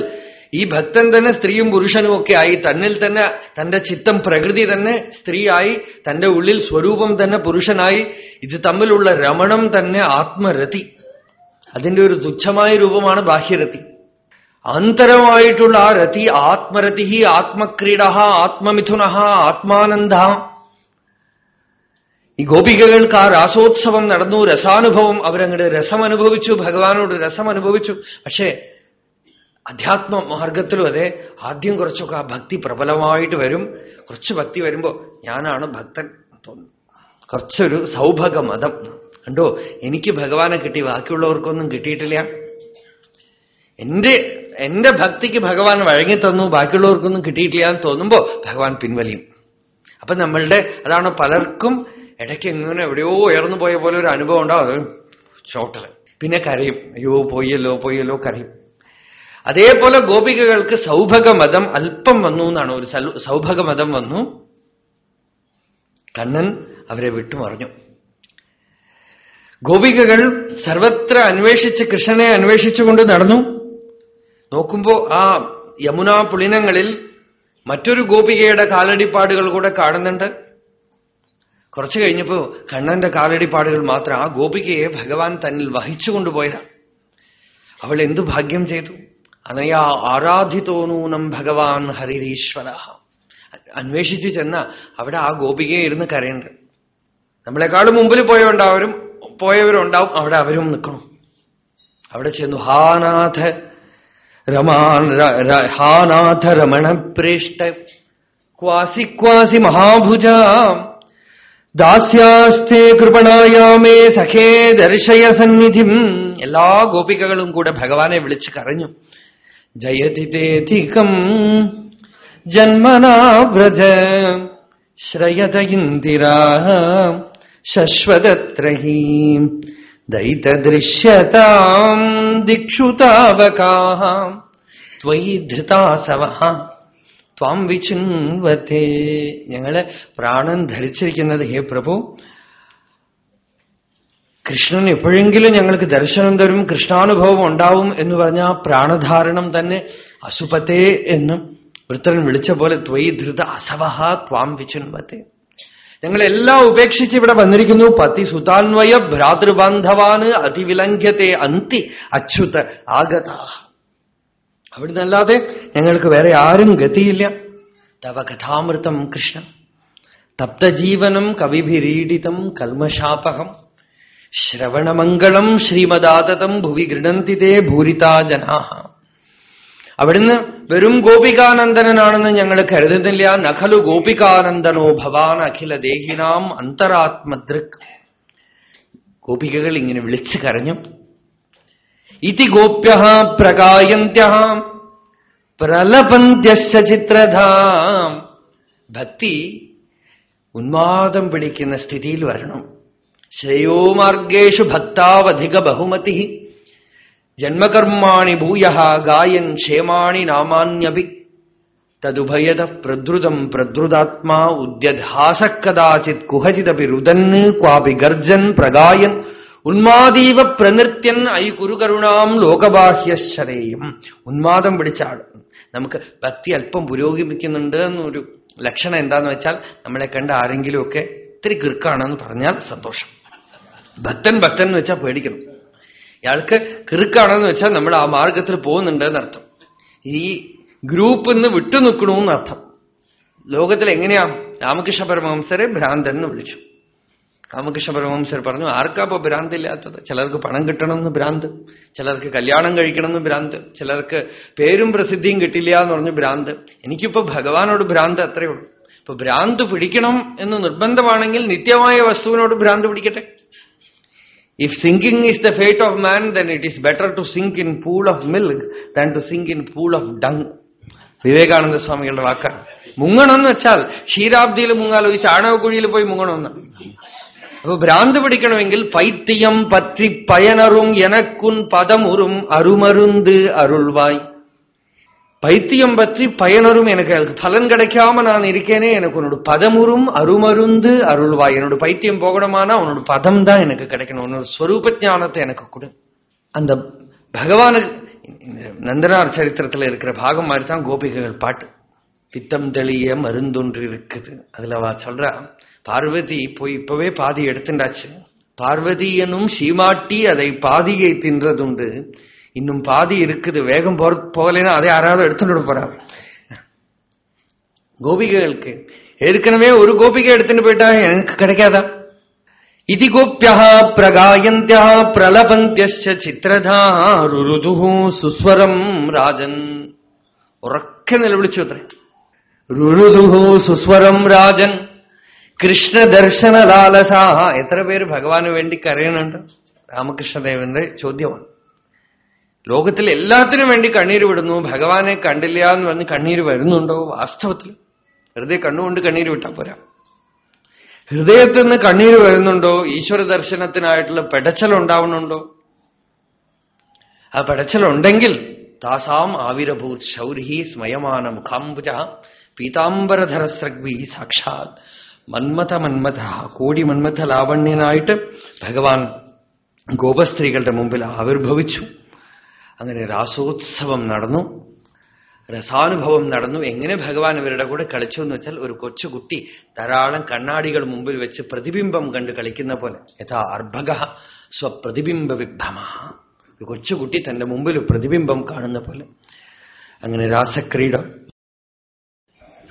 ഈ ഭക്തൻ തന്നെ സ്ത്രീയും പുരുഷനും ഒക്കെ ആയി തന്നിൽ തന്നെ തന്റെ ചിത്തം പ്രകൃതി തന്നെ സ്ത്രീയായി തന്റെ ഉള്ളിൽ സ്വരൂപം തന്നെ പുരുഷനായി ഇത് തമ്മിലുള്ള രമണം തന്നെ ആത്മരതി. അതിന്റെ ഒരു തുച്ഛമായ രൂപമാണ് ബാഹ്യരതി. അന്തരമായിട്ടുള്ള ആ രതി ആത്മരതി ആത്മക്രീഡ ആത്മമിഥുന ആത്മാനന്ദ ഈ ഗോപികകൾക്ക് ആ രാസോത്സവം നടന്നു രസാനുഭവം അവരങ്ങോട്ട് രസം അനുഭവിച്ചു ഭഗവാനോട് രസം അനുഭവിച്ചു പക്ഷേ അധ്യാത്മ മാർഗത്തിലും അതെ ആദ്യം കുറച്ചൊക്കെ ആ ഭക്തി പ്രബലമായിട്ട് വരും. കുറച്ച് ഭക്തി വരുമ്പോ ഞാനാണ് ഭക്തൻ തോന്നും. കുറച്ചൊരു സൗഭഗ മതം കണ്ടോ എനിക്ക് ഭഗവാനെ കിട്ടി ബാക്കിയുള്ളവർക്കൊന്നും കിട്ടിയിട്ടില്ല. എന്റെ എന്റെ ഭക്തിക്ക് ഭഗവാൻ വഴങ്ങിത്തന്നു ബാക്കിയുള്ളവർക്കൊന്നും കിട്ടിയിട്ടില്ല എന്ന് തോന്നുമ്പോ ഭഗവാൻ പിൻവലിയും. അപ്പൊ നമ്മളുടെ അതാണ് പലർക്കും ഇടയ്ക്ക് എങ്ങനെ എവിടെയോ ഉയർന്നു പോയ പോലെ ഒരു അനുഭവം ഉണ്ടാവും. അത് ഷോട്ടർ പിന്നെ കരയും. അയ്യോ പോയല്ലോ പോയല്ലോ കരയും. അതേപോലെ ഗോപികകൾക്ക് സൗഭഗമതം അല്പം വന്നു എന്നാണ്. ഒരു സൗഭഗമതം വന്നു. കണ്ണൻ അവരെ വിട്ടുമറിഞ്ഞു. ഗോപികകൾ സർവത്ര അന്വേഷിച്ച് കൃഷ്ണനെ അന്വേഷിച്ചുകൊണ്ട് നടന്നു. നോക്കുമ്പോ ആ യമുനാ പുളിനങ്ങളിൽ മറ്റൊരു ഗോപികയുടെ കാലടിപ്പാടുകൾ കൂടെ കാണുന്നുണ്ട്. കുറച്ചു കഴിഞ്ഞപ്പോ കണ്ണന്റെ കാലടിപ്പാടുകൾ മാത്രം ആ ഗോപികയെ ഭഗവാൻ തന്നിൽ വഹിച്ചു കൊണ്ടുപോയതാണ് അവൾ എന്തു ഭാഗ്യം ചെയ്തു? അനയാ ആരാധിതോനൂനം ഭഗവാൻ ഹരിരീശ്വര. അന്വേഷിച്ചു ചെന്ന അവിടെ ആ ഗോപികയെ ഇരുന്ന് കരയുണ്ട് നമ്മളെക്കാളും മുമ്പിൽ പോയവരുണ്ടാവരും പോയവരുണ്ടാവും അവിടെ അവരും നിൽക്കണം. അവിടെ ചെന്നു ഹാനാഥ രമാൻ ഹാനാഥ രമണപ്രേഷ്ട ക്വാസി ക്വാസി മഹാഭുജ ദാസ്യാസ്തേ കൃപണായാമേ സഖേ ദർശയ സന്നിധിം. എല്ലാ ഗോപികകളും കൂടെ ഭഗവാനെ വിളിച്ചു കരഞ്ഞു. ജയതി തേധികം ജന്മനാവ്രജ. ശ്രയത ഇന്ദിരാ. ശശ്വതത്രഹീ ദൈതദൃശ്യതാം ദിക്ഷുതാവകാ. ത്വയി ധൃതാസവ. ത്വാം വിചിൻവത്തേ ഞങ്ങൾ പ്രാണൻ ധരിച്ചിരിക്കുന്നത് ഹേ പ്രഭു. കൃഷ്ണൻ എപ്പോഴെങ്കിലും ഞങ്ങൾക്ക് ദർശനം തരും കൃഷ്ണാനുഭവം ഉണ്ടാവും എന്ന് പറഞ്ഞാൽ പ്രാണധാരണം തന്നെ അസുപത്തേ എന്ന് വൃത്തൻ വിളിച്ച പോലെ ത്വയി ധൃത അസവഹ ത്വാം വിചുൻവത്തെ ഞങ്ങളെല്ലാം ഉപേക്ഷിച്ച് ഇവിടെ വന്നിരിക്കുന്നു. പതി സുതാന്വയ ഭ്രാതൃബാന്ധവാന് അതിവിലംഘ്യത്തെ അന്തി അച്യുത ആഗതാ അവിടുന്നല്ലാതെ ഞങ്ങൾക്ക് വേറെ ആരും ഗതിയില്ല. തവ കഥാമൃതം കൃഷ്ണ തപ്തജീവനം കവിഭിരീഡിതം കൽമശാപകം ശ്രവണമംഗളം ശ്രീമദാതതം ഭുവി ഗൃണന്തി തേ ഭൂരിതാ ജനാ അവിടുന്ന് വെറും ഗോപികാനന്ദനാണെന്ന് ഞങ്ങൾ കരുതുന്നില്ല. നഖലു ഗോപികാനന്ദനോ ഭവാൻ അഖില ദേഹിനാം അന്തരാത്മദൃക്. ഗോപികകൾ ഇങ്ങനെ വിളിച്ചു കരഞ്ഞു. ഇതി ഗോപ്യ പ്രകായന്ത്യ പ്രലപന്ത്യശ്ചിത്രധാം ഭക്തി ഉന്മാദം പിടിക്കുന്ന സ്ഥിതിയിൽ വരണം. ശ്രേയോമാർഗേഷു ഭക്താവധിക ബഹുമതി। ജന്മകർമാണി ഭൂയ ഗായൻ ക്ഷേമാണി നാമാന്യപി। തദുഭയത പ്രദ്രുതം പ്രദ്രുതാത്മാ ഉദ്യധാസ കഥാചിത് കുഹചിതപി രുദന് ക്വാപി ഗർജൻ പ്രഗായൻ। ഉന്മാദീവ പ്രനൃത്യൻ ഐ കുരുകരുണാം ലോകബാഹ്യശ്ചരേയും ഉന്മാദം പിടിച്ചാൾ നമുക്ക് ഭക്തി അല്പം പുരോഗമിക്കുന്നുണ്ട് എന്നൊരു ലക്ഷണം എന്താന്ന് വെച്ചാൽ നമ്മളെ കണ്ട ആരെങ്കിലുമൊക്കെ ഇത്തിരി കിറുക്കാണെന്ന് പറഞ്ഞാൽ സന്തോഷം. ഭക്തൻ ഭക്തൻ എന്ന് വെച്ചാൽ പേടിക്കണം. ഇയാൾക്ക് കിറുക്കാണെന്ന് വെച്ചാൽ നമ്മൾ ആ മാർഗത്തിൽ പോകുന്നുണ്ട് എന്നർത്ഥം. ഈ ഗ്രൂപ്പിൽ നിന്ന് വിട്ടുനിൽക്കണമെന്നർത്ഥം ലോകത്തിൽ എങ്ങനെയാ രാമകൃഷ്ണ പരമഹംസരെ ഭ്രാന്തൻ എന്ന് വിളിച്ചു. രാമകൃഷ്ണ പരമഹംസർ പറഞ്ഞു ആർക്കാ ഇപ്പൊ ഭ്രാന്തില്ലാത്തത് ചിലർക്ക് പണം കിട്ടണമെന്ന് ഭ്രാന്ത് ചിലർക്ക് കല്യാണം കഴിക്കണമെന്ന് ഭ്രാന്ത് ചിലർക്ക് പേരും പ്രസിദ്ധിയും കിട്ടില്ല എന്ന് പറഞ്ഞു ഭ്രാന്ത്. എനിക്കിപ്പോ ഭഗവാനോട് ഭ്രാന്ത് അത്രയേ ഉള്ളൂ. ഇപ്പൊ ഭ്രാന്ത് പിടിക്കണം എന്ന് നിർബന്ധമാണെങ്കിൽ നിത്യമായ വസ്തുവിനോട് ഭ്രാന്ത് പിടിക്കട്ടെ. If sinking is the fate of man, then it is better to sink in pool of milk than to sink in pool of dung. Vivekananda സ്വാമികളുടെ വാക്കാണ്. മുങ്ങണമെന്ന് വെച്ചാൽ ക്ഷീരാബ്ദിയിൽ മുങ്ങാലോ ഈ ചാണകക്കുഴിയിൽ പോയി മുങ്ങണമെന്ന് അപ്പൊ ഭ്രാന്ത് പിടിക്കണമെങ്കിൽ പൈത്യം പറ്റി പയനറും എനക്കുൻ പദമുറും അരുമരുന്ത് അരുൾവായ് பைத்தியம் பற்றி பயனரும் எனக்கு அதுக்கு பலன் கிடைக்காம நான் இருக்கேனே எனக்கு உன்னோட பதமுறும் அருமருந்து அருள்வாய் என்னோட பைத்தியம் போகணுமானா உன்னோட பதம் தான் எனக்கு கிடைக்கணும் உன்னோட ஸ்வரூப ஞானத்தை எனக்கு கொடு அந்த பகவானுக்கு நந்தனார் சரித்திரத்துல இருக்கிற பாகம் மாதிரி தான் கோபிகைகள் பாட்டு பித்தம் தெளிய மருந்தொன்று இருக்குது அதுல அவ சொல்றா பார்வதி போய் இப்பவே பாதி எடுத்துட்டாச்சு பார்வதி எனும் சீமாட்டி அதை பாதியை தின்றதுண்டு இன்னும் பாதி இருக்குது வேகம் போற போகலைன்னா அதை யாராவது எடுத்துட்டு போறா கோபிகைகளுக்கு ஏற்கனவே ஒரு கோபிகை எடுத்துட்டு போயிட்டா எனக்கு கிடைக்காதா இதி கோப்பியா பிரகாயந்தியா பிரலபந்தியச்ச சித்திரதா ருருது சுஸ்வரம் ராஜன் ഉറക്കെ നിലവിളിച്ചു അത്രേ രുരുദുഹു സുസ്വരം രാജൻ കൃഷ്ണദർശന ലാലസാ എത്ര പേര് ഭഗവാന് വേണ്ടി കരയണുണ്ട് രാമകൃഷ്ണദേവന്റെ ചോദ്യമാണ്. ലോകത്തിൽ എല്ലാത്തിനും വേണ്ടി കണ്ണീര് വിടുന്നു. ഭഗവാനെ കണ്ടില്ല എന്ന് പറഞ്ഞ് കണ്ണീര് വരുന്നുണ്ടോ? വാസ്തവത്തിൽ വെറുതെ കണ്ണുകൊണ്ട് കണ്ണീര് വിട്ടാ പോരാ. ഹൃദയത്തിൽ നിന്ന് കണ്ണീര് വരുന്നുണ്ടോ? ഈശ്വര ദർശനത്തിനായിട്ടുള്ള പെടച്ചലുണ്ടാവുന്നുണ്ടോ ആ പെടച്ചലുണ്ടെങ്കിൽ താസാം ആവിരഭൂത് ശൗരി സ്മയമാന മുഖാംബുജ പീതാംബരധരസ്രഗ്വി സാക്ഷാത്. മന്മഥ മന്മഥ കോടി മന്മഥ ലാവണ്യനായിട്ട് ഭഗവാൻ ഗോപസ്ത്രീകളുടെ മുമ്പിൽ ആവിർഭവിച്ചു. അങ്ങനെ രാസോത്സവം നടന്നു. രസാനുഭവം നടന്നു. എങ്ങനെ ഭഗവാൻ ഇവരുടെ കൂടെ കളിച്ചു എന്ന് വെച്ചാൽ ഒരു കൊച്ചുകുട്ടി ധാരാളം കണ്ണാടികൾ മുമ്പിൽ വെച്ച് പ്രതിബിംബം കണ്ട് കളിക്കുന്ന പോലെ. യഥാ അർഭക സ്വപ്രതിബിംബ വിഭ്രമ. ഒരു കൊച്ചുകുട്ടി തന്റെ മുമ്പിൽ പ്രതിബിംബം കാണുന്ന പോലെ. അങ്ങനെ രാസക്രീഡ.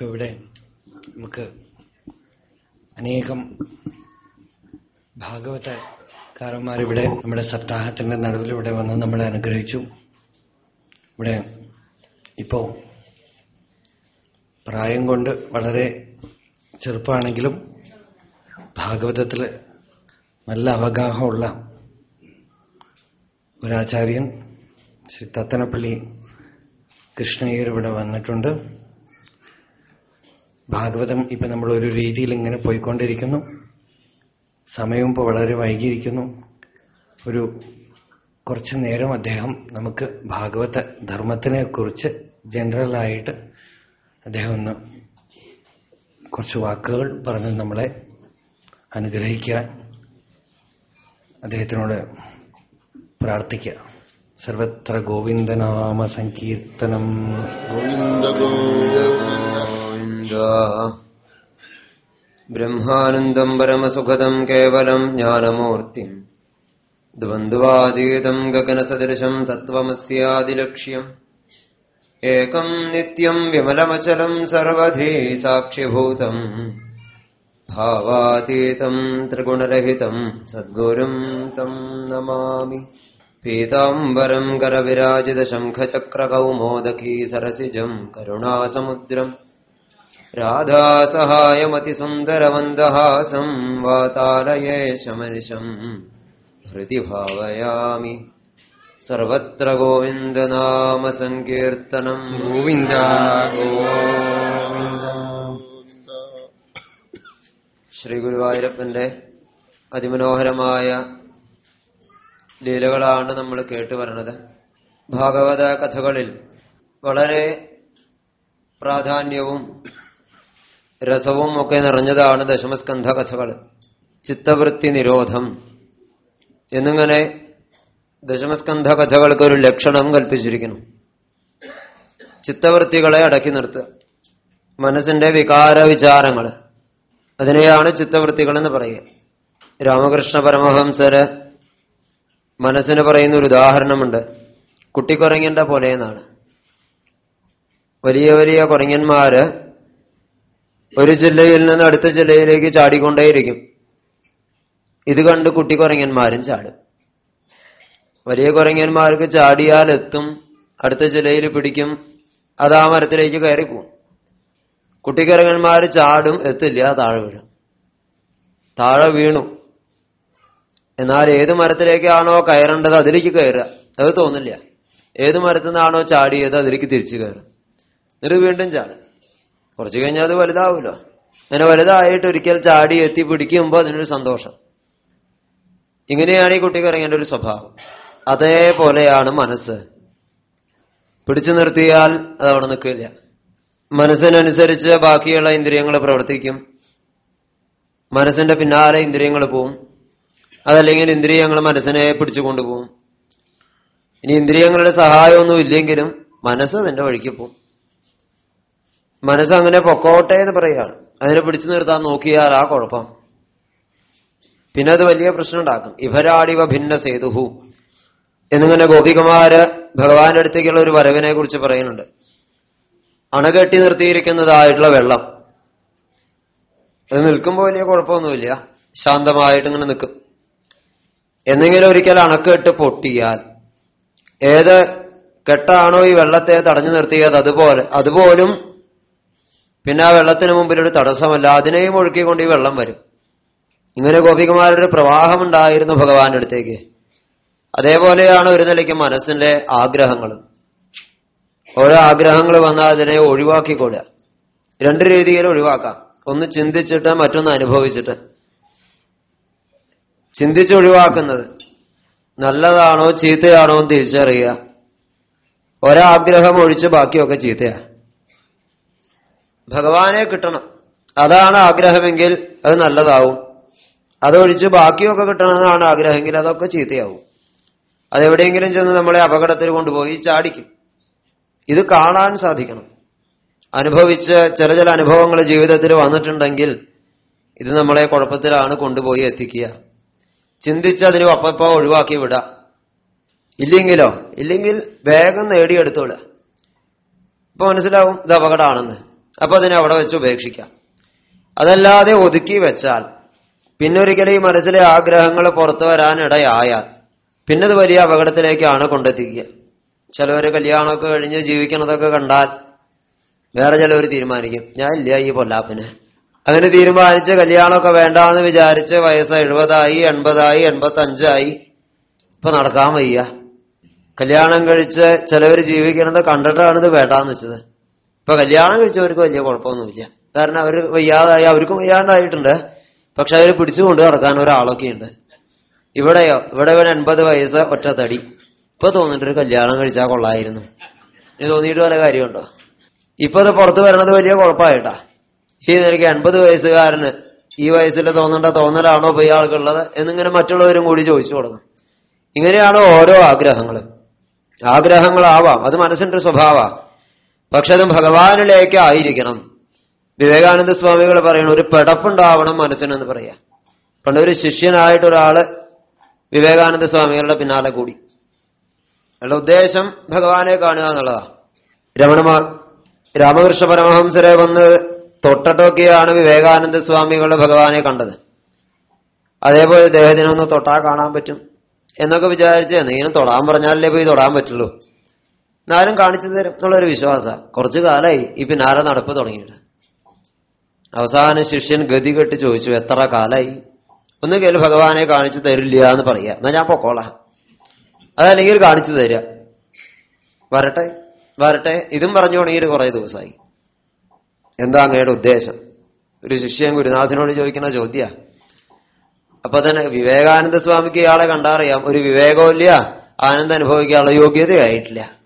ഇവിടെ നമുക്ക് അനേകം ഭാഗവതക്കാരന്മാരിവിടെ നമ്മുടെ സപ്താഹത്തിന്റെ നടുവിലൂടെ വന്ന് നമ്മളെ അനുഗ്രഹിച്ചു. ഇവിടെ ഇപ്പോ പ്രായം കൊണ്ട് വളരെ ചെറുപ്പമാണെങ്കിലും ഭാഗവതത്തിൽ നല്ല അവഗാഹമുള്ള ഒരാചാര്യൻ ശ്രീ തത്തനപ്പള്ളി കൃഷ്ണയ്യർ ഇവിടെ വന്നിട്ടുണ്ട്. ഭാഗവതം ഇപ്പൊ നമ്മൾ ഒരു രീതിയിൽ ഇങ്ങനെ പോയിക്കൊണ്ടിരിക്കുന്നു. സമയവും ഇപ്പോൾ വളരെ വൈകിയിരിക്കുന്നു. ഒരു കുറച്ച് നേരം അദ്ദേഹം നമുക്ക് ഭാഗവത ധർമ്മത്തിനെ കുറിച്ച് ജനറലായിട്ട് അദ്ദേഹം ഒന്ന് കുറച്ച് വാക്കുകൾ പറഞ്ഞ് നമ്മളെ അനുഗ്രഹിക്കാൻ അദ്ദേഹത്തിനോട് പ്രാർത്ഥിക്കുക. സർവത്ര ഗോവിന്ദനാമ സങ്കീർത്തനം. ഗോവിന്ദ ഗോവിന്ദ ബ്രഹ്മാനന്ദം പരമസുഖദം കേവലം ജ്ഞാനമൂർത്തിം. ദ്വന്ദ്വാതീതം ഗഗനസദൃശം തത്വമസ്യാദിലക്ഷ്യം ഏകം നിത്യം വിമലമചലം സർവധീ സാക്ഷിഭൂതം. ഭാവാതീതം ത്രിഗുണരഹിതം സദ്ഗുരും തം നമാമി. പീതാംബരം കരവിരാജിതശംഖചക്രകൗമോദകീ സരസിജം കരുണാസമുദ്രം. രാധാസഹായമതിസുന്ദരമന്ദഹാസം വാതാലയേശമനിശം ഹൃദി ഭാവയാമി സർവത്ര ഗോവിന്ദനാമസങ്കീർത്തനം. ഗോവിന്ദ ഗോവിന്ദ. ശ്രീ ഗുരുവായൂരപ്പന്റെ അതിമനോഹരമായ ലീലകളാണ് നമ്മൾ കേട്ടുവരുന്നത് ഭാഗവത കഥകളിൽ വളരെ പ്രാധാന്യവും രസവും ഒക്കെ നിറഞ്ഞതാണ് ദശമസ്കന്ധ കഥകൾ ചിത്തവൃത്തി നിരോധം. എന്നിങ്ങനെ ദശമസ്കന്ധ കഥകൾക്ക് ഒരു ലക്ഷണം കൽപ്പിച്ചിരിക്കുന്നു. ചിത്തവൃത്തികളെ അടക്കി നിർത്തുക. മനസ്സിന്റെ വികാര വിചാരങ്ങൾ അതിനെയാണ് ചിത്തവൃത്തികൾ എന്ന് പറയുക. രാമകൃഷ്ണ പരമഹംസര് മനസ്സിന് പറയുന്ന ഒരു ഉദാഹരണമുണ്ട്. കുട്ടിക്കുരങ്ങന്റെ പോലെ എന്നാണ്. വലിയ വലിയ കുരങ്ങന്മാര് ഒരു ജില്ലയിൽ നിന്ന് അടുത്ത ജില്ലയിലേക്ക് ചാടിക്കൊണ്ടേയിരിക്കും. ഇത് കണ്ട് കുട്ടി കുരങ്ങന്മാരും ചാടും. വലിയ കുരങ്ങന്മാർക്ക് ചാടിയാൽ എത്തും അടുത്ത ജില്ലയിൽ പിടിക്കും അത് ആ മരത്തിലേക്ക് കയറി പോകും കുട്ടിക്കുരങ്ങന്മാർ ചാടും എത്തില്ല താഴെ വീഴും. താഴെ വീണു. എന്നാൽ ഏത് മരത്തിലേക്കാണോ കയറേണ്ടത് അതിലേക്ക് കയറുക. അത് തോന്നില്ല. ഏത് മരത്തിൽ നിന്നാണോ ചാടിയത് അതിലേക്ക് തിരിച്ചു കയറും എന്നിട്ട് വീണ്ടും ചാടും. കുറച്ചു കഴിഞ്ഞാൽ അത് വലുതാവുമല്ലോ അങ്ങനെ വലുതായിട്ട് ഒരിക്കൽ ചാടി എത്തി പിടിക്കുമ്പോൾ അതിനൊരു സന്തോഷം. ഇങ്ങനെയാണ് ഈ കുട്ടിക്ക് ഇറങ്ങേണ്ട ഒരു സ്വഭാവം. അതേപോലെയാണ് മനസ്സ്. പിടിച്ചു നിർത്തിയാൽ അത് അവിടെ നിൽക്കില്ല. മനസ്സിനനുസരിച്ച് ബാക്കിയുള്ള ഇന്ദ്രിയങ്ങൾ പ്രവർത്തിക്കും. മനസ്സിന്റെ പിന്നാലെ ഇന്ദ്രിയങ്ങൾ പോവും. അതല്ലെങ്കിൽ ഇന്ദ്രിയങ്ങൾ മനസ്സിനെ പിടിച്ചു കൊണ്ടുപോകും ഇനി ഇന്ദ്രിയങ്ങളുടെ സഹായമൊന്നും ഇല്ലെങ്കിലും മനസ്സ് അതിന്റെ വഴിക്ക് പോവും. മനസ്സ് അങ്ങനെ പൊക്കോട്ടെ എന്ന് പറയുകയാണ്. അതിനെ പിടിച്ചു നിർത്താൻ നോക്കിയാൽ ആ കുഴപ്പം. പിന്നെ അത് വലിയ പ്രശ്നം ഉണ്ടാക്കും. ഇവരാടിവ ഭിന്ന സേതുഹു. എന്നിങ്ങനെ ഗോപികുമാര് ഭഗവാന്റെ അടുത്തേക്കുള്ള ഒരു വരവിനെ കുറിച്ച് പറയുന്നുണ്ട്. അണകെട്ടി നിർത്തിയിരിക്കുന്നതായിട്ടുള്ള വെള്ളം. അത് നിൽക്കുമ്പോൾ വലിയ കുഴപ്പമൊന്നുമില്ല. ശാന്തമായിട്ട് ഇങ്ങനെ നിൽക്കും. എന്തെങ്കിലും ഒരിക്കൽ അണക്കെട്ട് പൊട്ടിയാൽ ഏത് കെട്ടാണോ ഈ വെള്ളത്തെ തടഞ്ഞു നിർത്തിയത് അതുപോലെ അതുപോലും പിന്നെ ആ വെള്ളത്തിന് മുമ്പിൽ ഒരു തടസ്സമല്ല. അതിനെയും ഒഴുക്കിക്കൊണ്ട് ഈ വെള്ളം വരും. ഇങ്ങനെ ഗോപികുമാരുടെ പ്രവാഹമുണ്ടായിരുന്നു ഭഗവാന്റെ അടുത്തേക്ക്. അതേപോലെയാണ് ഒരു നിലയ്ക്ക് മനസ്സിന്റെ ആഗ്രഹങ്ങൾ ഓരോ ആഗ്രഹങ്ങൾ വന്നാൽ അതിനെ ഒഴിവാക്കിക്കൊള്ളുക. രണ്ട് രീതിയിൽ ഒഴിവാക്കാം. ഒന്ന് ചിന്തിച്ചിട്ട് മറ്റൊന്ന് അനുഭവിച്ചിട്ട്. ചിന്തിച്ച് ഒഴിവാക്കുന്നത് നല്ലതാണോ ചീത്തയാണോ എന്ന് തിരിച്ചറിയുക. ഒരാഗ്രഹം ഒഴിച്ച് ബാക്കിയൊക്കെ ചീത്തയാണ് ഭഗവാനെ കിട്ടണം. അതാണ് ആഗ്രഹമെങ്കിൽ അത് നല്ലതാവും. അതൊഴിച്ച് ബാക്കിയൊക്കെ കിട്ടണമെന്നാണ് ആഗ്രഹമെങ്കിൽ അതൊക്കെ ചീത്തയാവും. അതെവിടെയെങ്കിലും ചെന്ന് നമ്മളെ അപകടത്തിൽ കൊണ്ടുപോയി ചാടിക്കും. ഇത് കാണാൻ സാധിക്കണം. അനുഭവിച്ച ചില ചില അനുഭവങ്ങൾ ജീവിതത്തിൽ വന്നിട്ടുണ്ടെങ്കിൽ ഇത് നമ്മളെ കുഴപ്പത്തിലാണ് കൊണ്ടുപോയി എത്തിക്കുക. ചിന്തിച്ച് അതിന് അപ്പപ്പോ ഒഴിവാക്കി വിടാം ഇല്ലെങ്കിലോ? ഇല്ലെങ്കിൽ വേഗം നേടിയെടുത്തോളാം ഇപ്പൊ മനസ്സിലാവും ഇത് അപകടമാണെന്ന്. അപ്പൊ അതിനെ അവിടെ വെച്ച് ഉപേക്ഷിക്കാം. അതല്ലാതെ ഒതുക്കി വെച്ചാൽ പിന്നൊരിക്കലും ഈ മനസ്സിലെ ആഗ്രഹങ്ങൾ പുറത്തു വരാനിടയായാൽ പിന്നത് വലിയ അപകടത്തിലേക്കാണ് കൊണ്ടെത്തിക്കുക. ചിലവർ കല്യാണമൊക്കെ കഴിഞ്ഞ് ജീവിക്കണതൊക്കെ കണ്ടാൽ വേറെ ചിലവർ തീരുമാനിക്കും. ഞാൻ ഇല്ല ഈ പൊല്ലാപ്പിന്. അങ്ങനെ തീരുമാനിച്ച് കല്യാണമൊക്കെ വേണ്ടാന്ന് വിചാരിച്ച് വയസ്സ് എഴുപതായി എൺപതായി എൺപത്തി അഞ്ചായി ഇപ്പൊ നടക്കാൻ വയ്യ. കല്യാണം കഴിച്ച് ചിലവർ ജീവിക്കുന്നത് കണ്ടിട്ടാണ് ഇത് വേണ്ടാന്ന് വെച്ചത്. ഇപ്പൊ കല്യാണം കഴിച്ചവർക്ക് വലിയ കുഴപ്പമൊന്നുമില്ല. കാരണം അവർ വയ്യാതായി അവർക്കും വയ്യാണ്ടായിട്ടുണ്ട്. പക്ഷെ അവർ പിടിച്ചുകൊണ്ട് നടക്കാൻ ഒരാളൊക്കെ ഉണ്ട് ഇവിടെയോ? ഇവിടെ ഇവൻ എൺപത് വയസ്സ് ഒറ്റത്തടി. ഇപ്പൊ തോന്നിട്ടൊരു കല്യാണം കഴിച്ചാൽ കൊള്ളായിരുന്നു. ഇത് തോന്നിയിട്ട് വല്ല കാര്യമുണ്ടോ? ഇപ്പൊ അത് പുറത്ത് വരണത് വലിയ കുഴപ്പമായിട്ടാ. ഈ നിനക്ക് എൺപത് വയസ്സുകാരന് ഈ വയസ്സിൽ തോന്നേണ്ട തോന്നലാണോ ഇപ്പൊ ഇയാൾക്കുള്ളത് എന്നിങ്ങനെ മറ്റുള്ളവരും കൂടി ചോദിച്ചു തുടങ്ങും. ഇങ്ങനെയാണ് ഓരോ ആഗ്രഹങ്ങളും. ആഗ്രഹങ്ങളാവാം. അത് മനസ്സിന്റെ സ്വഭാവമാണ് പക്ഷെ അത് ഭഗവാനിലേക്ക് ആയിരിക്കണം വിവേകാനന്ദ സ്വാമികൾ പറയുന്നു ഒരു പിടപ്പുണ്ടാവണം മനസ്സിനെന്ന് പറയാ. പണ്ട് ഒരു ശിഷ്യനായിട്ട് ഒരാൾ വിവേകാനന്ദ സ്വാമികളുടെ പിന്നാലെ കൂടി. അയാളുടെ ഉദ്ദേശം ഭഗവാനെ കാണുക എന്നുള്ളതാ. രമണ രാമകൃഷ്ണ പരമഹംസരെ വന്ന് തൊട്ടട്ടൊക്കെയാണ് വിവേകാനന്ദ സ്വാമികൾ ഭഗവാനെ കണ്ടത്. അതേപോലെ ഇദ്ദേഹത്തിനൊന്ന് തൊട്ടാ കാണാൻ പറ്റും എന്നൊക്കെ വിചാരിച്ച്. എന്തെങ്കിലും തൊടാൻ പറഞ്ഞാലല്ലേ പോയി തൊടാൻ പറ്റുള്ളൂ. എന്നാലും കാണിച്ചു തരും എന്നുള്ളൊരു വിശ്വാസമാണ് കുറച്ചു കാലമായി ഈ പിന്നാലെ നടപ്പ് തുടങ്ങിയിട്ട്. അവസാന ശിഷ്യൻ ഗതി കെട്ടി ചോദിച്ചു എത്ര കാലായി? ഒന്നുകിൽ ഭഗവാനെ കാണിച്ചു തരില്ല എന്ന് പറയുക എന്നാ ഞാൻ പൊക്കോളാം. അതല്ലെങ്കിൽ കാണിച്ചു തരിക വരട്ടെ വരട്ടെ. ഇതും പറഞ്ഞു തുടങ്ങിയിട്ട് കുറേ ദിവസമായി. എന്താ അങ്ങയുടെ ഉദ്ദേശം? ഒരു ശിഷ്യൻ ഗുരുനാഥനോട് ചോദിക്കുന്ന ചോദ്യ. അപ്പൊ തന്നെ വിവേകാനന്ദ സ്വാമിക്ക് ഇയാളെ കണ്ടറിയാം. ഒരു വിവേകമില്ല ആനന്ദം അനുഭവിക്കാനുള്ള യോഗ്യതയായിട്ടില്ല.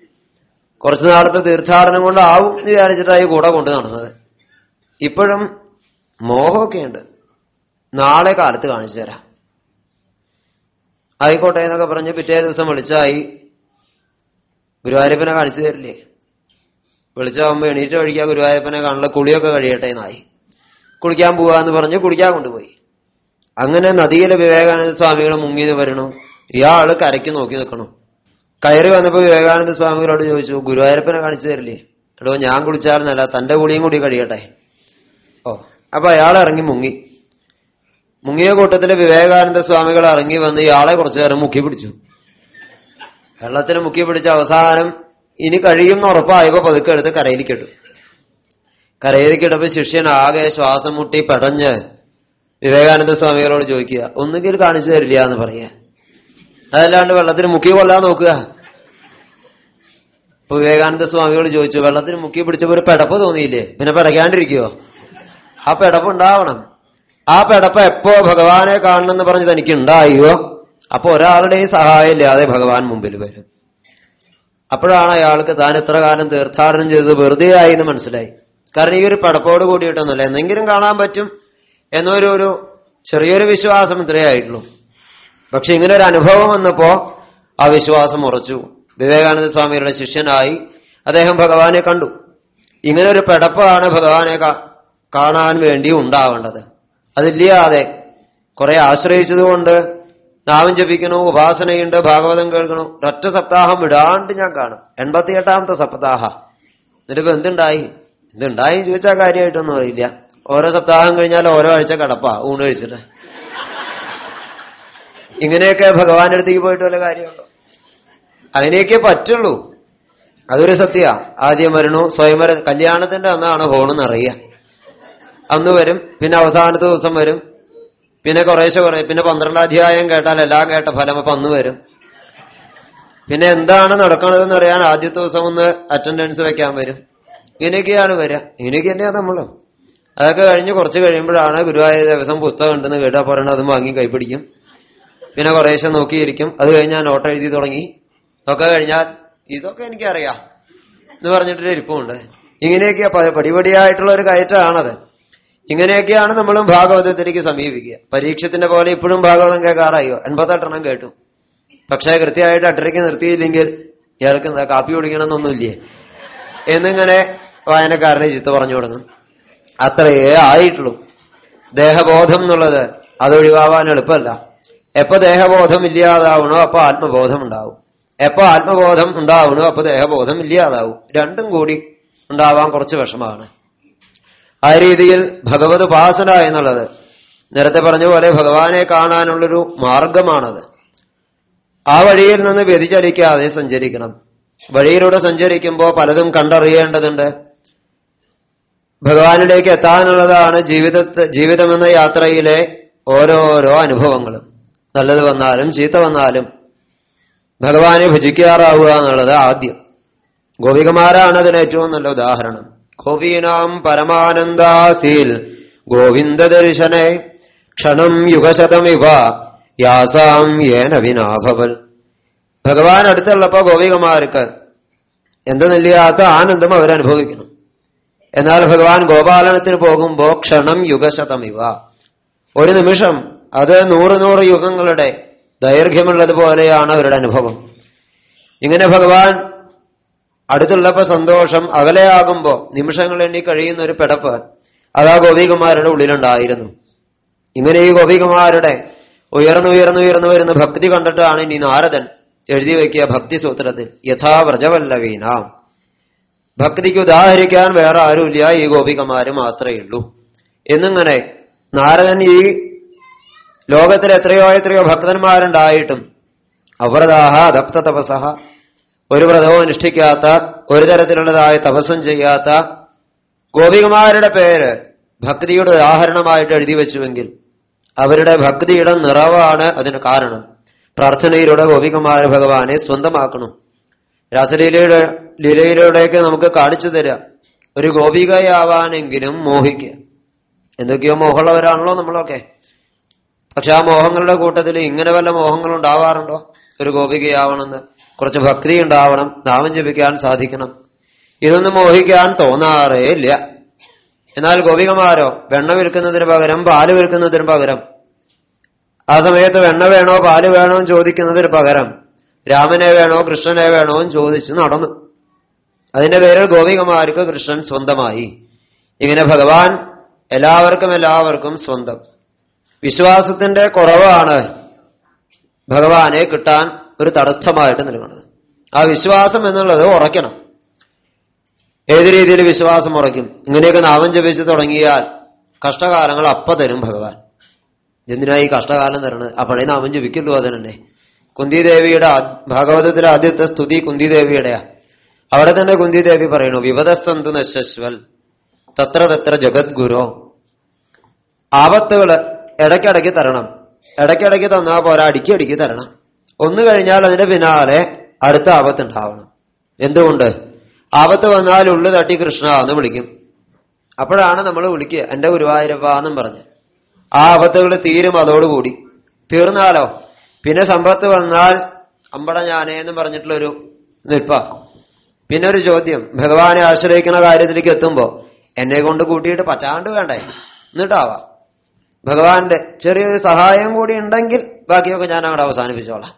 കുറച്ചു നാളത്തെ തീർത്ഥാടനം കൊണ്ടാവും എന്ന് വിചാരിച്ചിട്ടായി കൂടെ കൊണ്ട് നടന്നത്. ഇപ്പോഴും മോഹമൊക്കെ ഉണ്ട്. നാളെ കാലത്ത് കാണിച്ചു തരാം. ആയിക്കോട്ടെ എന്നൊക്കെ പറഞ്ഞ് പിറ്റേ ദിവസം വിളിച്ചായി. ഗുരുവായൂരപ്പനെ കാണിച്ചു തരില്ലേ? വിളിച്ചാകുമ്പോ എണീറ്റ് വഴിക്കാ ഗുരുവായൂരപ്പനെ കാണുള്ള കുളിയൊക്കെ കഴിയട്ടെ എന്നായി. കുളിക്കാൻ പോവാന്ന് പറഞ്ഞ് കുളിക്കാൻ കൊണ്ടുപോയി. അങ്ങനെ നദിയിലെ വിവേകാനന്ദ സ്വാമികൾ മുങ്ങി വരണു. ഇയാൾ കരയ്ക്ക് നോക്കി നിൽക്കണു. കയറി വന്നപ്പോ വിവേകാനന്ദ സ്വാമികളോട് ചോദിച്ചു ഗുരുവായൂരപ്പനെ കാണിച്ചു തരില്ലേ? എടോ ഞാൻ കുളിച്ചാർന്നല്ല തന്റെ കുളിയും കൂടി കഴിയട്ടെ. ഓ അപ്പൊ അയാൾ ഇറങ്ങി മുങ്ങി. മുങ്ങിയ കൂട്ടത്തിൽ വിവേകാനന്ദ സ്വാമികൾ ഇറങ്ങി വന്ന് ഇയാളെ കുറച്ചു നേരം മുക്കി പിടിച്ചു. വെള്ളത്തിന് മുക്കി പിടിച്ച അവസാനം ഇനി കഴിയുമെന്ന് ഉറപ്പായപ്പോ പതുക്കെ എടുത്ത് കരയിലേക്ക് ഇട്ടു ശിഷ്യൻ ആകെ ശ്വാസം മുട്ടി പെടഞ്ഞ് വിവേകാനന്ദ സ്വാമികളോട് ചോദിക്കുക ഒന്നുകിൽ കാണിച്ചു തരില്ല എന്ന് പറയുക അതല്ലാണ്ട് വെള്ളത്തിന് മുക്കി കൊല്ലാൻ നോക്കുക. ഇപ്പൊ വിവേകാനന്ദ സ്വാമികൾ ചോദിച്ചു വെള്ളത്തിന് മുക്കി പിടിച്ചപ്പോ ഒരു പെടപ്പ് തോന്നിയില്ലേ? പിന്നെ പെടയ്ക്കാണ്ടിരിക്കുവോ ആ പെടപ്പ് ഉണ്ടാവണം. ആ പെടപ്പ് എപ്പോ ഭഗവാനെ കാണണമെന്ന് പറഞ്ഞ് തനിക്ക് ഉണ്ടായോ അപ്പൊ ഒരാളുടെയും സഹായം ഇല്ലാതെ ഭഗവാൻ മുമ്പിൽ വരും. അപ്പോഴാണ് അയാൾക്ക് താൻ ഇത്ര കാലം തീർത്ഥാടനം ചെയ്തത് വെറുതെ ആയി എന്ന് മനസ്സിലായി. കാരണം ഈ ഒരു പടപ്പോട് കൂടിയിട്ടൊന്നുമില്ല. എന്തെങ്കിലും കാണാൻ പറ്റും എന്നൊരു ഒരു ചെറിയൊരു വിശ്വാസം ഇത്രയേ ആയിട്ടുള്ളൂ. പക്ഷെ ഇങ്ങനെ ഒരു അനുഭവം വന്നപ്പോ ആ വിശ്വാസം ഉറച്ചു. വിവേകാനന്ദ സ്വാമിയുടെ ശിഷ്യനായി അദ്ദേഹം ഭഗവാനെ കണ്ടു. ഇങ്ങനെ ഒരു പെടപ്പാണ് ഭഗവാനെ കാണാൻ വേണ്ടി ഉണ്ടാവേണ്ടത്. അതില്ലാതെ കുറെ ആശ്രയിച്ചതുകൊണ്ട് നാമം ജപിക്കണു ഉപാസനയുണ്ട് ഭാഗവതം കേൾക്കണു ഒറ്റ സപ്താഹം വിടാണ്ട് ഞാൻ കാണും. എൺപത്തിയെട്ടാമത്തെ സപ്താഹ. എന്നിട്ടിപ്പോ എന്തുണ്ടായി? എന്തുണ്ടായി ചോദിച്ചാൽ കാര്യമായിട്ടൊന്നും അറിയില്ല. ഓരോ സപ്താഹം കഴിഞ്ഞാൽ ഓരോ ആഴ്ച കടപ്പാ ഊണ് കഴിച്ചിട്ട്. ഇങ്ങനെയൊക്കെ ഭഗവാന്റെ അടുത്തേക്ക് പോയിട്ട് വല്ല കാര്യമുണ്ടോ? അതിനെയൊക്കെ പറ്റുള്ളൂ. അതൊരു സത്യ. ആദ്യം വരണു സ്വയംവര കല്യാണത്തിന്റെ അന്നാണ് ഹോണെന്ന് അറിയുക അന്ന് വരും പിന്നെ അവസാനത്തെ ദിവസം വരും. പിന്നെ കുറേശ്ശെ കുറേ പിന്നെ പന്ത്രണ്ടാം അധ്യായം കേട്ടാൽ എല്ലാം കേട്ട ഫലം അപ്പൊ അന്ന് വരും. പിന്നെ എന്താണ് നടക്കണതെന്ന് അറിയാൻ ആദ്യത്തെ ദിവസം ഒന്ന് അറ്റൻഡൻസ് വെക്കാൻ വരും. ഇങ്ങനെയൊക്കെയാണ് വരിക ഇങ്ങനെയൊക്കെ തന്നെയാ നമ്മളും. അതൊക്കെ കഴിഞ്ഞ് കുറച്ച് കഴിയുമ്പോഴാണ് ഗുരുവായ ദിവസം പുസ്തകം ഉണ്ടെന്ന് കേട്ടാ പറയണത് അതും വാങ്ങി കൈപ്പിടിക്കും പിന്നെ കുറേശ്ശെ നോക്കിയിരിക്കും. അത് കഴിഞ്ഞാൽ നോട്ട് എഴുതി തുടങ്ങി. ഒക്കെ കഴിഞ്ഞാൽ ഇതൊക്കെ എനിക്കറിയാം എന്ന് പറഞ്ഞിട്ടൊരു ഇരിപ്പുണ്ട് ഇങ്ങനെയൊക്കെയാ പടിപടിയായിട്ടുള്ള ഒരു കയറ്റമാണത്. ഇങ്ങനെയൊക്കെയാണ് നമ്മളും ഭാഗവതത്തിലേക്ക് സമീപിക്കുക. പരീക്ഷത്തിന്റെ പോലെ ഇപ്പോഴും ഭാഗവതം കേൾക്കാറായോ. എൺപത്തെട്ടെണ്ണം കേട്ടു. പക്ഷേ കൃത്യമായിട്ട് അട്ടരയ്ക്ക് നിർത്തിയില്ലെങ്കിൽ ഇയാൾക്ക് കാപ്പി കുടിക്കണമെന്നൊന്നുമില്ലേ? എന്നിങ്ങനെ വായനക്കാരനെ ചിത്ത പറഞ്ഞു തുടങ്ങും അത്രയേ ആയിട്ടുള്ളൂ. ദേഹബോധം എന്നുള്ളത് അത് അതൊഴിവാവാൻ എളുപ്പമല്ല. എപ്പോ ദേഹബോധം ഇല്ലാതാവണോ അപ്പൊ ആത്മബോധം ഉണ്ടാവും. എപ്പോ ആത്മബോധം ഉണ്ടാവണോ അപ്പൊ ദേഹബോധം ഇല്ലാതാവും. രണ്ടും കൂടി ഉണ്ടാവാൻ കുറച്ച് വിഷമാണ് ആ രീതിയിൽ ഭഗവത് ഉപാസന എന്നുള്ളത് നേരത്തെ പറഞ്ഞ പോലെ ഭഗവാനെ കാണാനുള്ളൊരു മാർഗമാണത്. ആ വഴിയിൽ നിന്ന് വ്യതിചലിക്കാതെ സഞ്ചരിക്കണം. വഴിയിലൂടെ സഞ്ചരിക്കുമ്പോൾ പലതും കണ്ടറിയേണ്ടതുണ്ട്. ഭഗവാനിലേക്ക് എത്താനുള്ളതാണ് ജീവിതത്തെ ജീവിതമെന്ന യാത്രയിലെ ഓരോരോ അനുഭവങ്ങളും. നല്ലത് വന്നാലും ചീത്ത വന്നാലും ഭഗവാനെ ഭജിക്കാറാവുക എന്നുള്ളത് ആദ്യം. ഗോപികമാരാണ് അതിന് ഏറ്റവും നല്ല ഉദാഹരണം. ഗോപീനാം പരമാനന്ദാസീൽ ഗോവിന്ദ ദർശനെ ക്ഷണം യുഗശതമിവ യാസാം ഏന വിനാഭവൽ. ഭഗവാൻ അടുത്തുള്ളപ്പോ ഗോപികമാർക്ക് എന്തെന്നില്ലാത്ത ആനന്ദം അവരനുഭവിക്കണം. എന്നാൽ ഭഗവാൻ ഗോപാലനത്തിന് പോകുമ്പോ ക്ഷണം യുഗശതമിവ. ഒരു നിമിഷം അത് നൂറ് നൂറ് യുഗങ്ങളുടെ ദൈർഘ്യമുള്ളതുപോലെയാണ് അവരുടെ അനുഭവം. ഇങ്ങനെ ഭഗവാൻ അടുത്തുള്ളപ്പോ സന്തോഷം അകലെയാകുമ്പോ നിമിഷങ്ങൾ എണ്ണി കഴിയുന്ന ഒരു പെടപ്പ് അതാ ഗോപികുമാരുടെ ഉള്ളിലുണ്ടായിരുന്നു. ഇങ്ങനെ ഈ ഗോപികുമാരുടെ ഉയർന്നുയർന്നുയർന്നു വരുന്ന ഭക്തി കണ്ടിട്ടാണ് ഇനി നാരദൻ എഴുതി വയ്ക്കിയ ഭക്തി സൂത്രത്തിൽ യഥാ വ്രജവല്ലവീന. ഭക്തിക്ക് ഉദാഹരിക്കാൻ വേറെ ആരുമില്ല ഈ ഗോപികമാര് മാത്രമേ ഉള്ളൂ. എന്നിങ്ങനെ നാരദൻ ഈ ലോകത്തിൽ എത്രയോ എത്രയോ ഭക്തന്മാരുണ്ടായിട്ടും അവ്രതാഹ ദപ്ത തപസഹ ഒരു വ്രതവും അനുഷ്ഠിക്കാത്ത ഒരു തരത്തിലുള്ളതായ തപസ്സും ചെയ്യാത്ത ഗോപികമാരുടെ പേര് ഭക്തിയുടെ ഉദാഹരണമായിട്ട് എഴുതി വെച്ചുവെങ്കിൽ അവരുടെ ഭക്തിയുടെ നിറവാണ് അതിന് കാരണം. പ്രാർത്ഥനയിലൂടെ ഗോപികമാര ഭഗവാനെ സ്വന്തമാക്കണം. രാസലീലയുടെ ലീലയിലൂടെയൊക്കെ നമുക്ക് കാണിച്ചു തരാം. ഒരു ഗോപികയാവാനെങ്കിലും മോഹിക്കുക. എന്തൊക്കെയോ മോഹമുള്ളവരാണല്ലോ നമ്മളൊക്കെ. പക്ഷെ ആ മോഹങ്ങളുടെ കൂട്ടത്തിൽ ഇങ്ങനെ വല്ല മോഹങ്ങൾ ഉണ്ടാവാറുണ്ടോ? ഒരു ഗോപികയാവണമെന്ന്. കുറച്ച് ഭക്തി ഉണ്ടാവണം നാമം ജപിക്കാൻ സാധിക്കണം. ഇതൊന്നും മോഹിക്കാൻ തോന്നാറേ ഇല്ല. എന്നാൽ ഗോപികമാരോ വെണ്ണ വിൽക്കുന്നതിന് പകരം പാൽ വിൽക്കുന്നതിന് പകരം? ആ സമയത്ത് വെണ്ണ വേണോ പാൽ വേണോ ചോദിക്കുന്നതിന് പകരം? രാമനെ വേണോ കൃഷ്ണനെ വേണോ ചോദിച്ച് നടന്നു. അതിന്റെ പേരിൽ ഗോപികമാർക്ക് കൃഷ്ണൻ സ്വന്തമായി. ഇങ്ങനെ ഭഗവാൻ എല്ലാവർക്കും എല്ലാവർക്കും സ്വന്തം. വിശ്വാസത്തിന്റെ കുറവാണ് ഭഗവാനെ കിട്ടാൻ ഒരു തടസ്സമായിട്ട് നിൽക്കുന്നത് ആ വിശ്വാസം എന്നുള്ളത് ഉറയ്ക്കണം. ഏത് രീതിയിൽ വിശ്വാസം ഉറയ്ക്കും? ഇങ്ങനെയൊക്കെ നാമം ജപിച്ച് തുടങ്ങിയാൽ കഷ്ടകാലങ്ങൾ അപ്പ തരും ഭഗവാൻ. എന്തിനാ ഈ കഷ്ടകാലം തരണത് അപ്പോഴേ നാമം ജപിക്കുള്ളൂ അതിനെ കുന്തിദേവിയുടെ ഭാഗവതത്തിലെ ആദ്യത്തെ സ്തുതി കുന്തിദേവിയുടെയാ. അവിടെ തന്നെ കുന്തിദേവി പറയുന്നു വിപദസന്തു നശ്വൽ തത്ര തത്ര ജഗദ്ഗുരോ. ആപത്തുകൾ ഇടയ്ക്കിടയ്ക്ക് തരണം. ഇടയ്ക്കിടയ്ക്ക് തന്നാൽ പോരാ അടിക്കി അടിക്കി തരണം. ഒന്ന് കഴിഞ്ഞാൽ അതിന്റെ പിന്നാലെ അടുത്ത ആപത്ത് ഉണ്ടാവണം. എന്തുകൊണ്ട്? ആപത്ത് വന്നാൽ ഉള്ളു തട്ടി കൃഷ്ണ എന്ന് വിളിക്കും. അപ്പോഴാണ് നമ്മൾ വിളിക്കുക എന്റെ ഗുരുവായൂരപ്പ എന്നും പറഞ്ഞ്. ആ ആപത്തുകൾ തീരും അതോടുകൂടി. തീർന്നാലോ? പിന്നെ സമ്പത്ത് വന്നാൽ അമ്പട ഞാനേ എന്നും പറഞ്ഞിട്ടുള്ളൊരു നിൽപ്പ. പിന്നെ ഒരു ചോദ്യം ഭഗവാനെ ആശ്രയിക്കുന്ന കാര്യത്തിലേക്ക് എത്തുമ്പോ എന്നെ കൊണ്ട് കൂട്ടിയിട്ട് പറ്റാണ്ട് വേണ്ടേ? എന്നിട്ടാവാം. ഭഗവാന്റെ ചെറിയൊരു സഹായം കൂടി ഉണ്ടെങ്കിൽ ബാക്കിയൊക്കെ ഞാൻ അവിടെ അവസാനിപ്പിച്ചോളാം.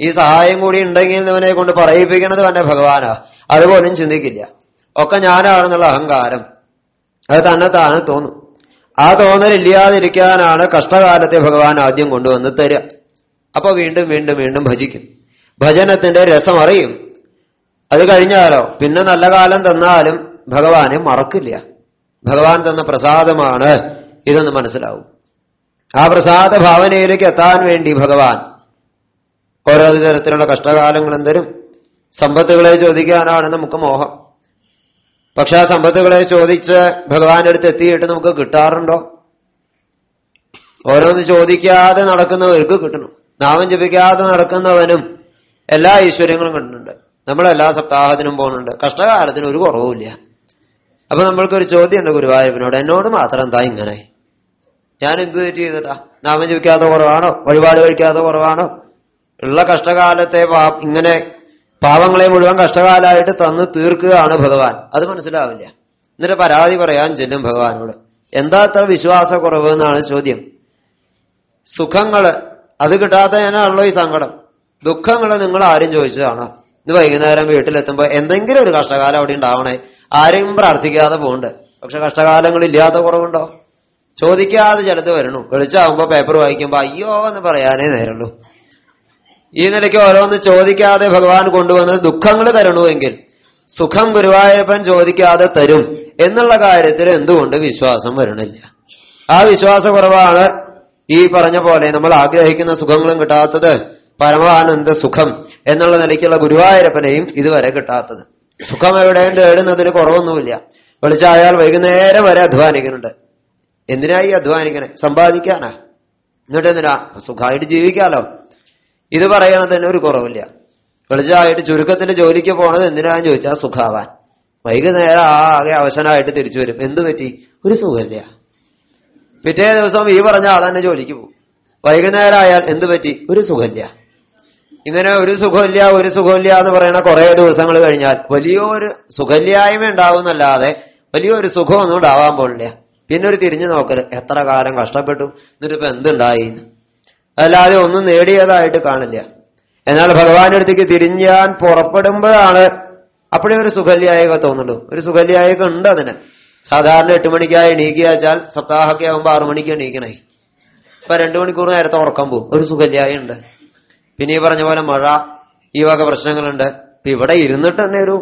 ഈ സഹായം കൂടി ഉണ്ടെങ്കിൽ ഇവനെ കൊണ്ട് പറയിപ്പിക്കണത് തന്നെ ഭഗവാനാ. അതുപോലും ചിന്തിക്കില്ല. ഒക്കെ ഞാനാണെന്നുള്ള അഹങ്കാരം. അത് തന്നെ താനെ തോന്നും. ആ തോന്നലില്ലാതിരിക്കാനാണ് കഷ്ടകാലത്തെ ഭഗവാൻ ആദ്യം കൊണ്ടുവന്ന് തരിക. അപ്പൊ വീണ്ടും വീണ്ടും വീണ്ടും ഭജിക്കും. ഭജനത്തിന്റെ രസം അറിയും. അത് കഴിഞ്ഞാലോ? പിന്നെ നല്ല കാലം തന്നാലും ഭഗവാനെ മറക്കില്ല. ഭഗവാൻ തന്ന പ്രസാദമാണ്. ഇതെന്ന് മനസ്സിലാവും. ആ പ്രസാദ ഭാവനയിലേക്ക് എത്താൻ വേണ്ടി ഭഗവാൻ ഓരോ തരത്തിലുള്ള കഷ്ടകാലങ്ങളും തരും സമ്പത്തുകളെ ചോദിക്കാനാണ് നമുക്ക് മോഹം. പക്ഷെ ആ സമ്പത്തുകളെ ചോദിച്ച് ഭഗവാന്റെ അടുത്ത് എത്തിയിട്ട് നമുക്ക് കിട്ടാറുണ്ടോ? ഓരോന്ന് ചോദിക്കാതെ നടക്കുന്നവർക്ക് കിട്ടണം. നാമം ജപിക്കാതെ നടക്കുന്നവനും എല്ലാ ഈശ്വര്യങ്ങളും കിട്ടുന്നുണ്ട്. നമ്മളെല്ലാ സപ്താഹത്തിനും പോകുന്നുണ്ട്. കഷ്ടകാലത്തിന് ഒരു കുറവുമില്ല. അപ്പൊ നമ്മൾക്കൊരു ചോദ്യമുണ്ട് ഗുരുവായൂരപ്പനോട്. എന്നോട് മാത്രം എന്താ ഇങ്ങനെ? ഞാൻ എന്ത് തെറ്റ് ചെയ്തിട്ടാ? നാമം ജപിക്കാതെ കുറവാണോ? വഴിപാട് കഴിക്കാതെ കുറവാണോ? ഉള്ള കഷ്ടകാലത്തെ ഇങ്ങനെ പാവങ്ങളെ മുഴുവൻ കഷ്ടകാലമായിട്ട് തന്ന് തീർക്കുകയാണ് ഭഗവാൻ. അത് മനസ്സിലാവില്ല. എന്നിട്ട് പരാതി പറയാൻ ചെല്ലും ഭഗവാനോട്. എന്താ അത്ര വിശ്വാസക്കുറവ് എന്നാണ് ചോദ്യം. സുഖങ്ങൾ അത് കിട്ടാത്തതിനാണല്ലോ ഈ സങ്കടം. ദുഃഖങ്ങൾ നിങ്ങൾ ആരും ചോദിച്ചതാണോ ഇത് വൈകുന്നേരം വീട്ടിലെത്തുമ്പോ എന്തെങ്കിലും ഒരു കഷ്ടകാലം അവിടെ ഉണ്ടാവണേ. ആരെയും പ്രാർത്ഥിക്കാതെ പോകണ്ട്. പക്ഷെ കഷ്ടകാലങ്ങളില്ലാത്ത കുറവുണ്ടോ? ചോദിക്കാതെ ചിലത് വരണു. വെളിച്ചാവുമ്പോ പേപ്പർ വായിക്കുമ്പോ അയ്യോ എന്ന് പറയാനേ നേരുള്ളൂ. ഈ നിലയ്ക്ക് ഓരോന്ന് ചോദിക്കാതെ ഭഗവാൻ കൊണ്ടുവന്നത് ദുഃഖങ്ങൾ തരണുവെങ്കിൽ സുഖം ഗുരുവായൂരപ്പൻ ചോദിക്കാതെ തരും എന്നുള്ള കാര്യത്തിൽ എന്തുകൊണ്ട് വിശ്വാസം വരണില്ല? ആ വിശ്വാസക്കുറവാണ് ഈ പറഞ്ഞ പോലെ നമ്മൾ ആഗ്രഹിക്കുന്ന സുഖങ്ങളും കിട്ടാത്തത് പരമാനന്ദ സുഖം എന്നുള്ള നിലയ്ക്കുള്ള ഗുരുവായൂരപ്പനെയും ഇതുവരെ കിട്ടാത്തത്. സുഖം എവിടെയും തേടുന്നതിന് കുറവൊന്നുമില്ല. വിളിച്ചായാൽ വൈകുന്നേരം വരെ അധ്വാനിക്കുന്നുണ്ട്. എന്തിനായി അധ്വാനിക്കണേ? സമ്പാദിക്കാനാ. എന്നിട്ട് എന്തിനാ സുഖമായിട്ട് ജീവിക്കാലോ. ഇത് പറയണതിന് ഒരു കുറവില്ല. വെളിച്ചമായിട്ട് ചുരുക്കത്തിന്റെ ജോലിക്ക് പോണത് എന്തിനാന്ന് ചോദിച്ചാൽ സുഖാവാൻ. വൈകുന്നേരം ആകെ അവശനായിട്ട് തിരിച്ചു വരും. എന്ത് പറ്റി? ഒരു സുഖമില്ല. പിറ്റേ ദിവസം ഈ പറഞ്ഞ ആൾ തന്നെ ജോലിക്ക് പോകും. വൈകുന്നേരം ആയാൽ എന്ത് പറ്റി? ഒരു സുഖമില്ല. ഇങ്ങനെ ഒരു സുഖമില്ല ഒരു സുഖമില്ല എന്ന് പറയുന്ന കുറെ ദിവസങ്ങൾ കഴിഞ്ഞാൽ വലിയൊരു സുഖമില്ലായ്മ ഉണ്ടാവുന്നല്ലാതെ വലിയൊരു സുഖമൊന്നും ഉണ്ടാവാൻ പോണില്ല. പിന്നെ ഒരു തിരിഞ്ഞു നോക്കൽ എത്ര കാലം കഷ്ടപ്പെട്ടു. എന്നിട്ട് ഇപ്പൊ എന്തുണ്ടായി? അല്ലാതെ ഒന്നും നേടിയതായിട്ട് കാണില്ല. എന്നാൽ ഭഗവാന്റെ അടുത്തേക്ക് തിരിഞ്ഞാൻ പുറപ്പെടുമ്പോഴാണ് അപ്പോഴേ ഒരു സുഖല്യായക തോന്നുള്ളൂ ഒരു സുഖല്യായക ഉണ്ട് അതിന്. സാധാരണ എട്ട് മണിക്കായി എണീക്കുക വെച്ചാൽ സപ്താഹമൊക്കെ ആകുമ്പോൾ ആറു മണിക്ക് എണീക്കണേ. ഇപ്പൊ രണ്ടു മണിക്കൂർ നേരത്തെ ഉറക്കം പോകും ഒരു സുഖല്യായ ഉണ്ട്. പിന്നെ ഈ പറഞ്ഞ പോലെ മഴ ഈ വക പ്രശ്നങ്ങളുണ്ട്. ഇപ്പൊ ഇവിടെ ഇരുന്നിട്ട് തന്നെ ഒരു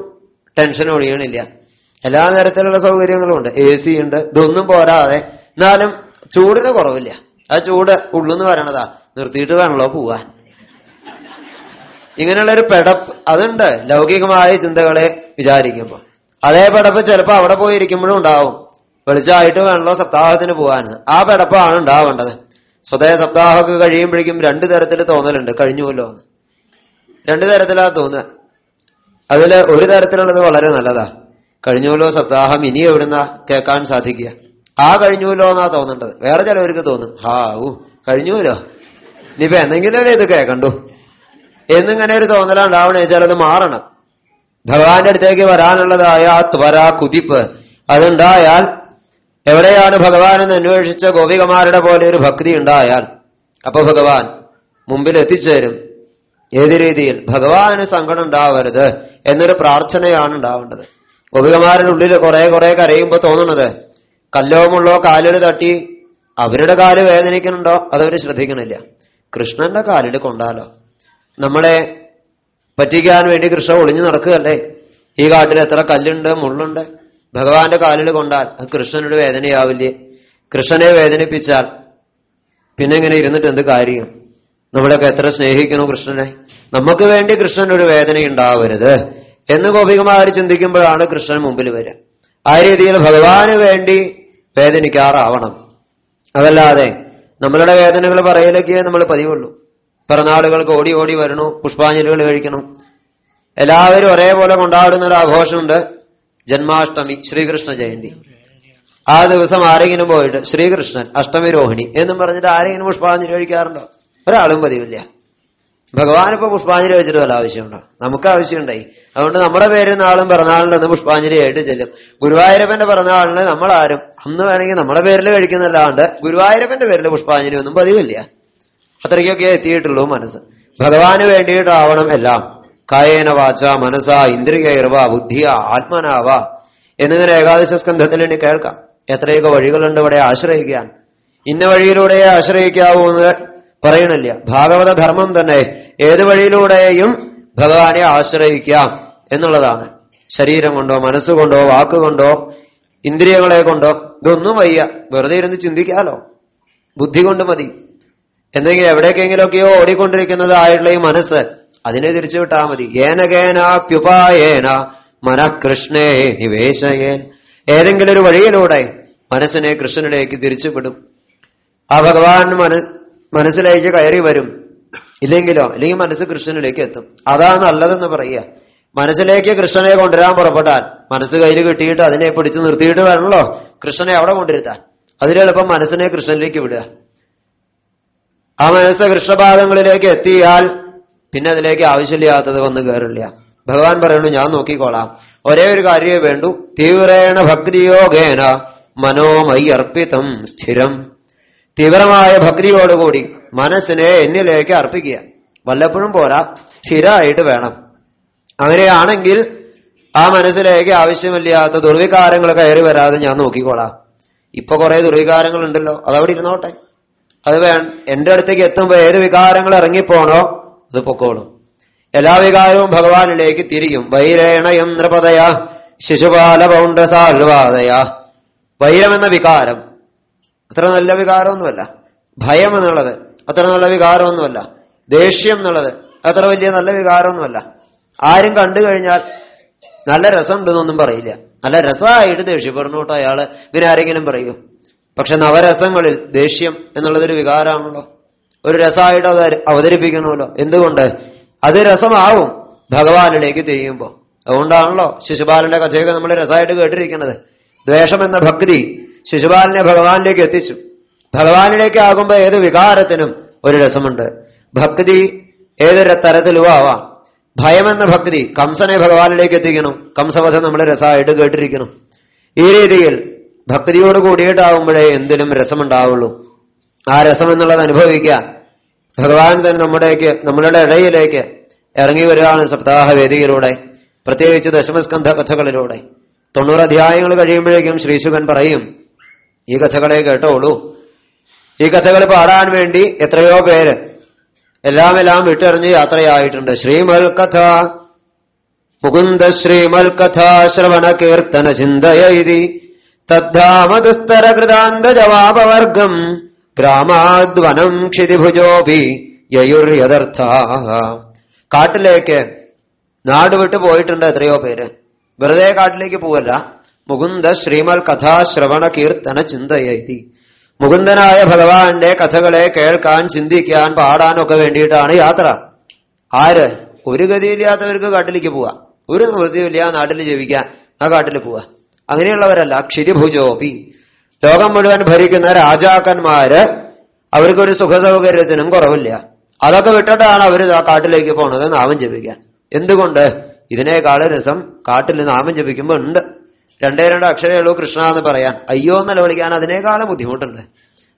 ടെൻഷൻ ഒഴിയണില്ല. എല്ലാ നേരത്തിലുള്ള സൗകര്യങ്ങളും ഉണ്ട് എ സി ഉണ്ട്. ഇതൊന്നും പോരാതെ. എന്നാലും ചൂടിന് കുറവില്ല. ആ ചൂട് ഉള്ളുന്ന് പറയണതാ നിർത്തിയിട്ട് വേണല്ലോ പോവാൻ. ഇങ്ങനെയുള്ള ഒരു പെടപ്പ് അതുണ്ട്. ലൗകികമായ ചിന്തകളെ വിചാരിക്കുമ്പോൾ. അതേ പെടപ്പ് ചിലപ്പോൾ അവിടെ പോയിരിക്കുമ്പോഴും ഉണ്ടാവും. വെളിച്ചമായിട്ട് വേണല്ലോ സപ്താഹത്തിന് പോകാൻ ആ പെടപ്പാണ് ഉണ്ടാവേണ്ടത്. സ്വതേ സപ്താഹമൊക്കെ കഴിയുമ്പോഴേക്കും രണ്ടു തരത്തിൽ തോന്നലുണ്ട്. കഴിഞ്ഞുവല്ലോ എന്ന്. രണ്ടു തരത്തിലാ തോന്നുക. അതിൽ ഒരു തരത്തിലുള്ളത് വളരെ നല്ലതാ. കഴിഞ്ഞുവല്ലോ സപ്താഹം. ഇനി എവിടുന്ന കേൾക്കാൻ സാധിക്കുക? ആ കഴിഞ്ഞൂലോ എന്നാ തോന്നേണ്ടത്. വേറെ ചിലവർക്ക് തോന്നും. ഹാ ഊ കഴിഞ്ഞൂലോ ഇനിയിപ്പോ എന്തെങ്കിലും ഇത് കേൾക്കണ്ടു? എന്നിങ്ങനെ ഒരു തോന്നലുണ്ടാവണേ ചിലത് മാറണം. ഭഗവാന്റെ അടുത്തേക്ക് വരാനുള്ളതായ ത്വര കുതിപ്പ് അതുണ്ടായാൽ എവിടെയാണ് ഭഗവാൻ എന്ന് അന്വേഷിച്ച ഗോപികമാരുടെ പോലെ ഒരു ഭക്തി ഉണ്ടായാൽ അപ്പൊ ഭഗവാൻ മുമ്പിൽ എത്തിച്ചേരും. ഏത് രീതിയിൽ? ഭഗവാന് സങ്കടം ഉണ്ടാവരുത് എന്നൊരു പ്രാർത്ഥനയാണ് ഉണ്ടാവേണ്ടത്. ഗോപികമാരുടെ ഉള്ളിൽ കുറെ കുറെ കരയുമ്പോ തോന്നണത് കല്ലോമുള്ളോ കാലിൽ തട്ടി അവരുടെ കാൽ വേദനിക്കുന്നുണ്ടോ? അതവര് ശ്രദ്ധിക്കണില്ല. കൃഷ്ണന്റെ കാലിൽ കൊണ്ടാലോ? നമ്മളെ പറ്റിക്കാൻ വേണ്ടി കൃഷ്ണ ഒളിഞ്ഞു നടക്കുകയല്ലേ? ഈ കാട്ടിൽ എത്ര കല്ലുണ്ട് മുള്ളുണ്ട്? ഭഗവാന്റെ കാലിൽ കൊണ്ടാൽ അത് കൃഷ്ണനൊരു വേദനയാവില്ലേ? കൃഷ്ണനെ വേദനിപ്പിച്ചാൽ പിന്നെ ഇങ്ങനെ ഇരുന്നിട്ട് എന്ത് കാര്യം? നമ്മളൊക്കെ എത്ര സ്നേഹിക്കുന്നു കൃഷ്ണനെ. നമുക്ക് വേണ്ടി കൃഷ്ണൻ ഒരു വേദന ഉണ്ടാവരുത് എന്ന് ഗോപികമാർ ചിന്തിക്കുമ്പോഴാണ് കൃഷ്ണൻ മുമ്പിൽ വരിക. ആ രീതിയിൽ ഭഗവാന് വേണ്ടി വേദനിക്കാറാവണം. അതല്ലാതെ നമ്മളുടെ വേദനകൾ പറയലൊക്കെ നമ്മൾ പതിവുള്ളൂ. പിറന്നാളുകൾക്ക് ഓടി ഓടി വരണു പുഷ്പാഞ്ജലികൾ കഴിക്കണം. എല്ലാവരും ഒരേപോലെ കൊണ്ടാടുന്ന ഒരു ആഘോഷമുണ്ട്. ജന്മാഷ്ടമി ശ്രീകൃഷ്ണ ജയന്തി. ആ ദിവസം ആരെങ്കിലും പോയിട്ട് ശ്രീകൃഷ്ണൻ അഷ്ടമി രോഹിണി എന്നും പറഞ്ഞിട്ട് ആരെങ്കിലും പുഷ്പാഞ്ജലി കഴിക്കാറുണ്ടോ? ഒരാളും പതിവില്ല. ഭഗവാൻ ഇപ്പൊ പുഷ്പാഞ്ജലി വെച്ചിട്ട് വല്ല ആവശ്യമുണ്ടോ? നമുക്ക് ആവശ്യമുണ്ടായി അതുകൊണ്ട് നമ്മുടെ പേര് നാളും പിറന്നാളിന് അന്ന് പുഷ്പാഞ്ജലി ആയിട്ട് ചെല്ലും. ഗുരുവായൂരപ്പന്റെ പിറന്നാളിന് നമ്മളാരും അന്ന് വേണമെങ്കിൽ നമ്മുടെ പേരിൽ കഴിക്കുന്നല്ലാണ്ട് ഗുരുവായൂരപ്പന്റെ പേരിൽ പുഷ്പാഞ്ജലി ഒന്നും പതിവില്ല. അത്രയ്ക്കൊക്കെ എത്തിയിട്ടുള്ളൂ മനസ്സ്. ഭഗവാന് വേണ്ടിയിട്ടാവണം എല്ലാം. കായേന വാച മനസ്സ ഇന്ദ്രിയർവ ബുദ്ധിയ ആത്മനാവ. എന്നിങ്ങനെ ഏകാദശ സ്കന്ധത്തിൽ ഇനി കേൾക്കാം. എത്രയൊക്കെ വഴികളുണ്ട് ഇവിടെ ആശ്രയിക്കാൻ. ഇന്ന വഴിയിലൂടെ ആശ്രയിക്കാവൂ പറയണില്ല. ഭാഗവത ധർമ്മം തന്നെ ഏത് വഴിയിലൂടെയും ഭഗവാനെ ആശ്രയിക്കാം എന്നുള്ളതാണ്. ശരീരം കൊണ്ടോ മനസ്സുകൊണ്ടോ വാക്കുകൊണ്ടോ ഇന്ദ്രിയങ്ങളെ കൊണ്ടോ ഇതൊന്നും വയ്യ. വെറുതെ ഇരുന്ന് ചിന്തിക്കാലോ. ബുദ്ധി കൊണ്ട് മതി. എന്തെങ്കിലും എവിടേക്കെങ്കിലൊക്കെയോ ഓടിക്കൊണ്ടിരിക്കുന്നതായിട്ടുള്ള ഈ മനസ്സ് അതിനെ തിരിച്ചു വിട്ടാൽ മതി. ഏനകേനാപ്യുപായേന മനഃകൃഷ്ണേ നിവേശയേൻ ഏതെങ്കിലും ഒരു വഴിയിലൂടെ മനസ്സിനെ കൃഷ്ണനിലേക്ക് തിരിച്ചുവിടും ആ ഭഗവാൻ മന മനസ്സിലേക്ക് കയറി വരും. ഇല്ലെങ്കിലോ അല്ലെങ്കിൽ മനസ്സ് കൃഷ്ണനിലേക്ക് എത്തും. അതാ നല്ലതെന്ന് പറയുക. മനസ്സിലേക്ക് കൃഷ്ണനെ കൊണ്ടുവരാൻ പുറപ്പെട്ടാൽ മനസ്സ് കയ്യിൽ കിട്ടിയിട്ട് അതിനെ പിടിച്ചു നിർത്തിയിട്ട് വേണമല്ലോ കൃഷ്ണനെ അവിടെ കൊണ്ടിരുത്താൻ അതിലെളുപ്പം മനസ്സിനെ കൃഷ്ണനിലേക്ക് വിടുക. ആ മനസ്സ് കൃഷ്ണപാദങ്ങളിലേക്ക് എത്തിയാൽ പിന്നെ അതിലേക്ക് ആവശ്യമില്ലാത്തത് വന്ന് കയറില്ല. ഭഗവാൻ പറയുന്നു ഞാൻ നോക്കിക്കോളാം. ഒരേ ഒരു കാര്യമേ വേണ്ടു. തീവ്രേണ ഭക്തിയോഗേന മനോമയർപ്പിതം സ്ഥിരം. തീവ്രമായ ഭക്തിയോടുകൂടി മനസ്സിനെ എന്നിലേക്ക് അർപ്പിക്കുക. വല്ലപ്പോഴും പോരാ. സ്ഥിരമായിട്ട് വേണം. അങ്ങനെയാണെങ്കിൽ ആ മനസ്സിലേക്ക് ആവശ്യമില്ലാത്ത ദുർവികാരങ്ങൾ കയറി വരാതെ ഞാൻ നോക്കിക്കോളാം. ഇപ്പൊ കുറെ ദുർവികാരങ്ങൾ ഉണ്ടല്ലോ അതവിടെ ഇരുന്നോട്ടെ. അത് വേ എന്റെ അടുത്തേക്ക് എത്തുമ്പോൾ ഏത് വികാരങ്ങൾ ഇറങ്ങിപ്പോണോ അത് പൊക്കോളും. എല്ലാ വികാരവും ഭഗവാനിലേക്ക് തിരിയും. വൈരേണയം നൃപതയ ശിശുപാല പൗണ്ഡസാൽവാദയ വൈരമെന്ന വികാരം അത്ര നല്ല വികാരമൊന്നുമല്ല. ഭയം എന്നുള്ളത് അത്ര നല്ല വികാരമൊന്നുമല്ല. ദേഷ്യം എന്നുള്ളത് അത്ര വലിയ നല്ല വികാരമൊന്നുമല്ല. ആരും കണ്ടു കഴിഞ്ഞാൽ നല്ല രസമുണ്ടെന്നൊന്നും പറയില്ല. നല്ല രസമായിട്ട് ദേഷ്യപ്പെടുന്നു കേട്ടോ അയാൾ ഇങ്ങനെ ആരെങ്കിലും പറയൂ. പക്ഷെ നവരസങ്ങളിൽ ദേഷ്യം എന്നുള്ളതൊരു വികാരമാണല്ലോ. ഒരു രസമായിട്ട് അത് അവതരിപ്പിക്കണമല്ലോ. എന്തുകൊണ്ട്? അത് രസമാവും ഭഗവാനിലേക്ക് തിരിയുമ്പോൾ അതുകൊണ്ടാണല്ലോ ശിശുപാലന്റെ കഥയൊക്കെ നമ്മൾ രസമായിട്ട് കേട്ടിരിക്കുന്നത്. ദ്വേഷം എന്ന ഭക്തി ശിശുപാലനെ ഭഗവാനിലേക്ക് എത്തിച്ചു. ഭഗവാനിലേക്ക് ആകുമ്പോൾ ഏത് വികാരത്തിനും ഒരു രസമുണ്ട്. ഭക്തി ഏതൊരു തരത്തിലും ആവാം. ഭയമെന്ന ഭക്തി കംസനെ ഭഗവാനിലേക്ക് എത്തിക്കണം. കംസവധം നമ്മൾ രസമായിട്ട് കേട്ടിരിക്കണം ഈ രീതിയിൽ ഭക്തിയോട് കൂടിയിട്ടാവുമ്പോഴേ എന്തിനും രസമുണ്ടാവുള്ളൂ. ആ രസം എന്നുള്ളത് അനുഭവിക്കുക. ഭഗവാൻ തന്നെ നമ്മുടേക്ക് നമ്മളുടെ ഇടയിലേക്ക് ഇറങ്ങി വരികയാണ് സപ്താഹ വേദിയിലൂടെ പ്രത്യേകിച്ച് ദശമസ്കന്ധ കഥകളിലൂടെ തൊണ്ണൂറ് അധ്യായങ്ങൾ കഴിയുമ്പോഴേക്കും ശ്രീശുഖൻ പറയും ഈ കഥകളെ കേട്ടോളൂ. ഈ കഥകൾ പാടാൻ വേണ്ടി എത്രയോ പേര് എല്ലാം എല്ലാം വിട്ടെറിഞ്ഞ് യാത്രയായിട്ടുണ്ട്. ശ്രീമൽ കഥ മുകുന്ദ ശ്രീമൽ കഥ ശ്രവണ കീർത്തന കൃതാന്ത ജവാപവർഗം ഗ്രാമാദ്വനം ക്ഷിതിഭുജോപി യയുർയഥർത്ഥ കാട്ടിലേക്ക് നാട് വിട്ടു പോയിട്ടുണ്ട് എത്രയോ പേര്. വെറുതെ കാട്ടിലേക്ക് പോവല്ല. മുകുന്ദ ശ്രീമൽ കഥാശ്രവണ കീർത്തന ചിന്തയതി. മുകുന്ദനായ ഭഗവാന്റെ കഥകളെ കേൾക്കാൻ ചിന്തിക്കാൻ പാടാനൊക്കെ വേണ്ടിയിട്ടാണ് യാത്ര. ആര്? ഒരു ഗതിയില്ലാത്തവർക്ക് കാട്ടിലേക്ക് പോവാ. ഒരു നിവൃത്തിയില്ല നാട്ടിൽ ജീവിക്കാൻ. ആ കാട്ടിൽ പോവാ. അങ്ങനെയുള്ളവരല്ല. ക്ഷിരിഭുജോപി ലോകം മുഴുവൻ ഭരിക്കുന്ന രാജാക്കന്മാര് അവർക്കൊരു സുഖസൗകര്യത്തിനും കുറവില്ല. അതൊക്കെ വിട്ടിട്ടാണ് അവർ ആ കാട്ടിലേക്ക് പോണത് നാമം ജപിക്കാൻ. എന്തുകൊണ്ട്? ഇതിനേക്കാൾ രസം കാട്ടിൽ നാമം ജപിക്കുമ്പോൾ ഉണ്ട്. രണ്ടേ രണ്ട് അക്ഷരേ ഉള്ളൂ കൃഷ്ണ എന്ന് പറയാൻ. അയ്യോ എന്നല്ല വിളിക്കാൻ അതിനേക്കാളും ബുദ്ധിമുട്ടുണ്ട്.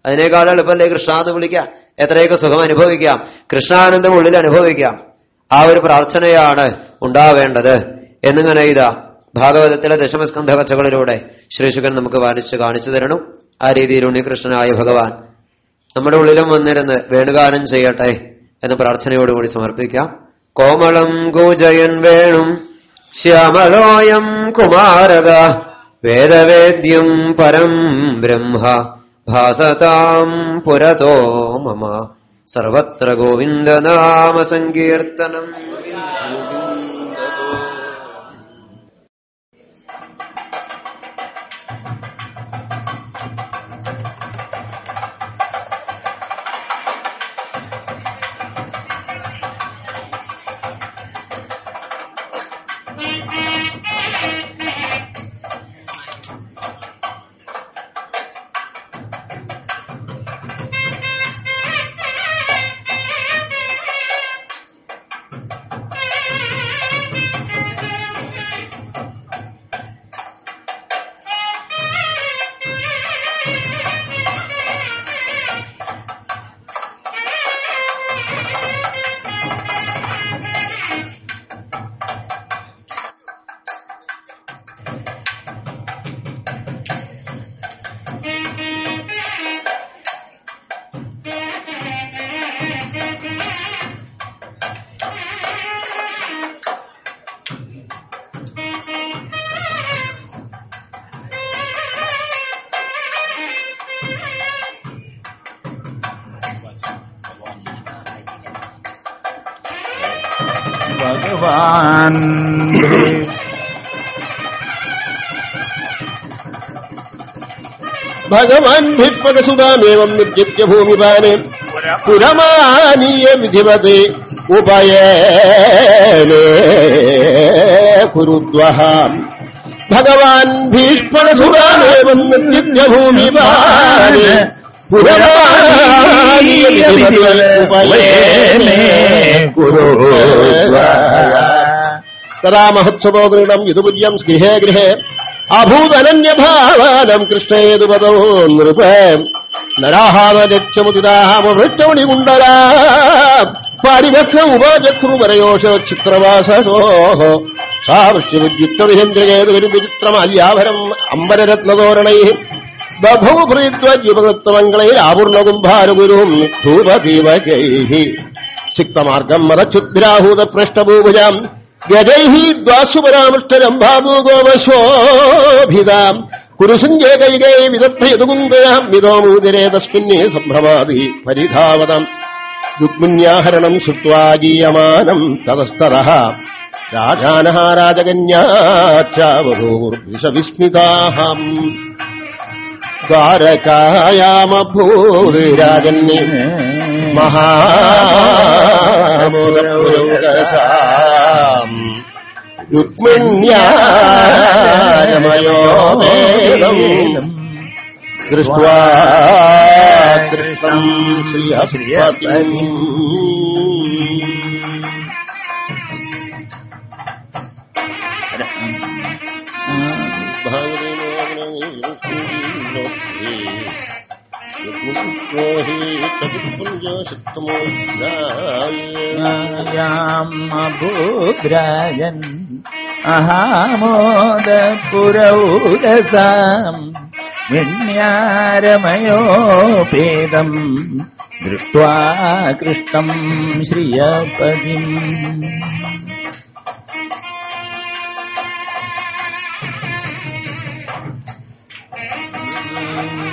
അതിനേക്കാൾ എളുപ്പമല്ലേ കൃഷ്ണ എന്ന് വിളിക്കാം എത്രയൊക്കെ സുഖം അനുഭവിക്കാം. കൃഷ്ണാനന്ദം ഉള്ളിൽ അനുഭവിക്കാം. ആ ഒരു പ്രാർത്ഥനയാണ് ഉണ്ടാവേണ്ടത്. എന്നിങ്ങനെ ഇതാ ഭാഗവതത്തിലെ ദശമസ്കന്ധ ശ്രീ ശ്രീശുഖൻ നമുക്ക് വാണിച്ച് കാണിച്ചു തരണം. ആ രീതിയിൽ ഉണ്ണികൃഷ്ണനായ ഭഗവാൻ നമ്മുടെ ഉള്ളിലും വന്നിരുന്ന് വേണുഗാനം ചെയ്യട്ടെ എന്ന പ്രാർത്ഥനയോടുകൂടി സമർപ്പിക്കാം. കോമളം കൂജയൻ വേണും ശ്യാമലോയം കുമാരക വേദവേദ്യം പരം ബ്രഹ്മ ഭാസതാം പുരതോ മമ. സർവത്ര ഗോവിന്ദനാമ സങ്കീർത്തനം. ഭീഷ്മകസുതാമേവം നിർജിത്യ ഭൂമിപാനെ പുരമാനീയ വിധിവത് ഉപയേ കുരുദ്വഹ. ഭഗവാൻ ഭീഷ്മകസുതാമേവം നിർജിത്യ ഭൂമിപാന് പുരമാനീയ വിധിവത് ഉപയേനേ തഥാ മഹോത്സവോദൃഢം യതുപുര്യം ഗൃഹേ ഗൃഹേ. അഭൂതനന്യഭാവാനം കൃഷ്ണേതുപദോ നൃപ. നരാഹാരക്ഷമുദിരാമവൃക്ഷമണി കുണ്ടരാ പാരിഭക്ഷ ഉപാചക്രുപരയോഷ ചിത്രവാസോ സാവൃശ്യവിദ്യുക്തവിഹേന്ദ്രകേതുവിരും വിചിത്രമാല്യാഭരം അമ്പരരത്നതോരണൈ ബഭൂഭൃത്വജീവതത്വമംഗളൈ ആപൂർണകുംഭാരഗുരും ധൂപദീപകൈ സിക്തമാർഗം മതച്ഛുദ്രാഹൂത പൃഷ്ഠഭൂഭുജാം ഗജൈः ദ്വാസുപരാമൃഷ്ടരംഭാഭൂഗോമശോഭിതാം കുരുസഞ്ജയകൈകൈ വിദഗ്ധയതുകുന്ദയാം വിതോമൂതിരേ തസ്മിന്നേ സംഭ്രമാതി പരിധാവതം. രുക്മിണ്യാഹരണം ശ്രുവാ ഗീയമാനം തതസ്തര. രാജാനः രാജകന്യാച്ചാവധൂർവിഷവിസ്മിതാഹം മഹാമുദപുരോഗസാം രുക്മിണ്യാരമയോ വേദം ദൃഷ്ട്വാ കൃഷ്ണം ശ്രീഹസ്പതിം ൂദ്രയൻ അഹാമോദപുരൗരസാം വിണ്യാരമയോപേതം ദൃഷ്ട്വാ കൃഷ്ണം ശ്രിയപതിം Thank you.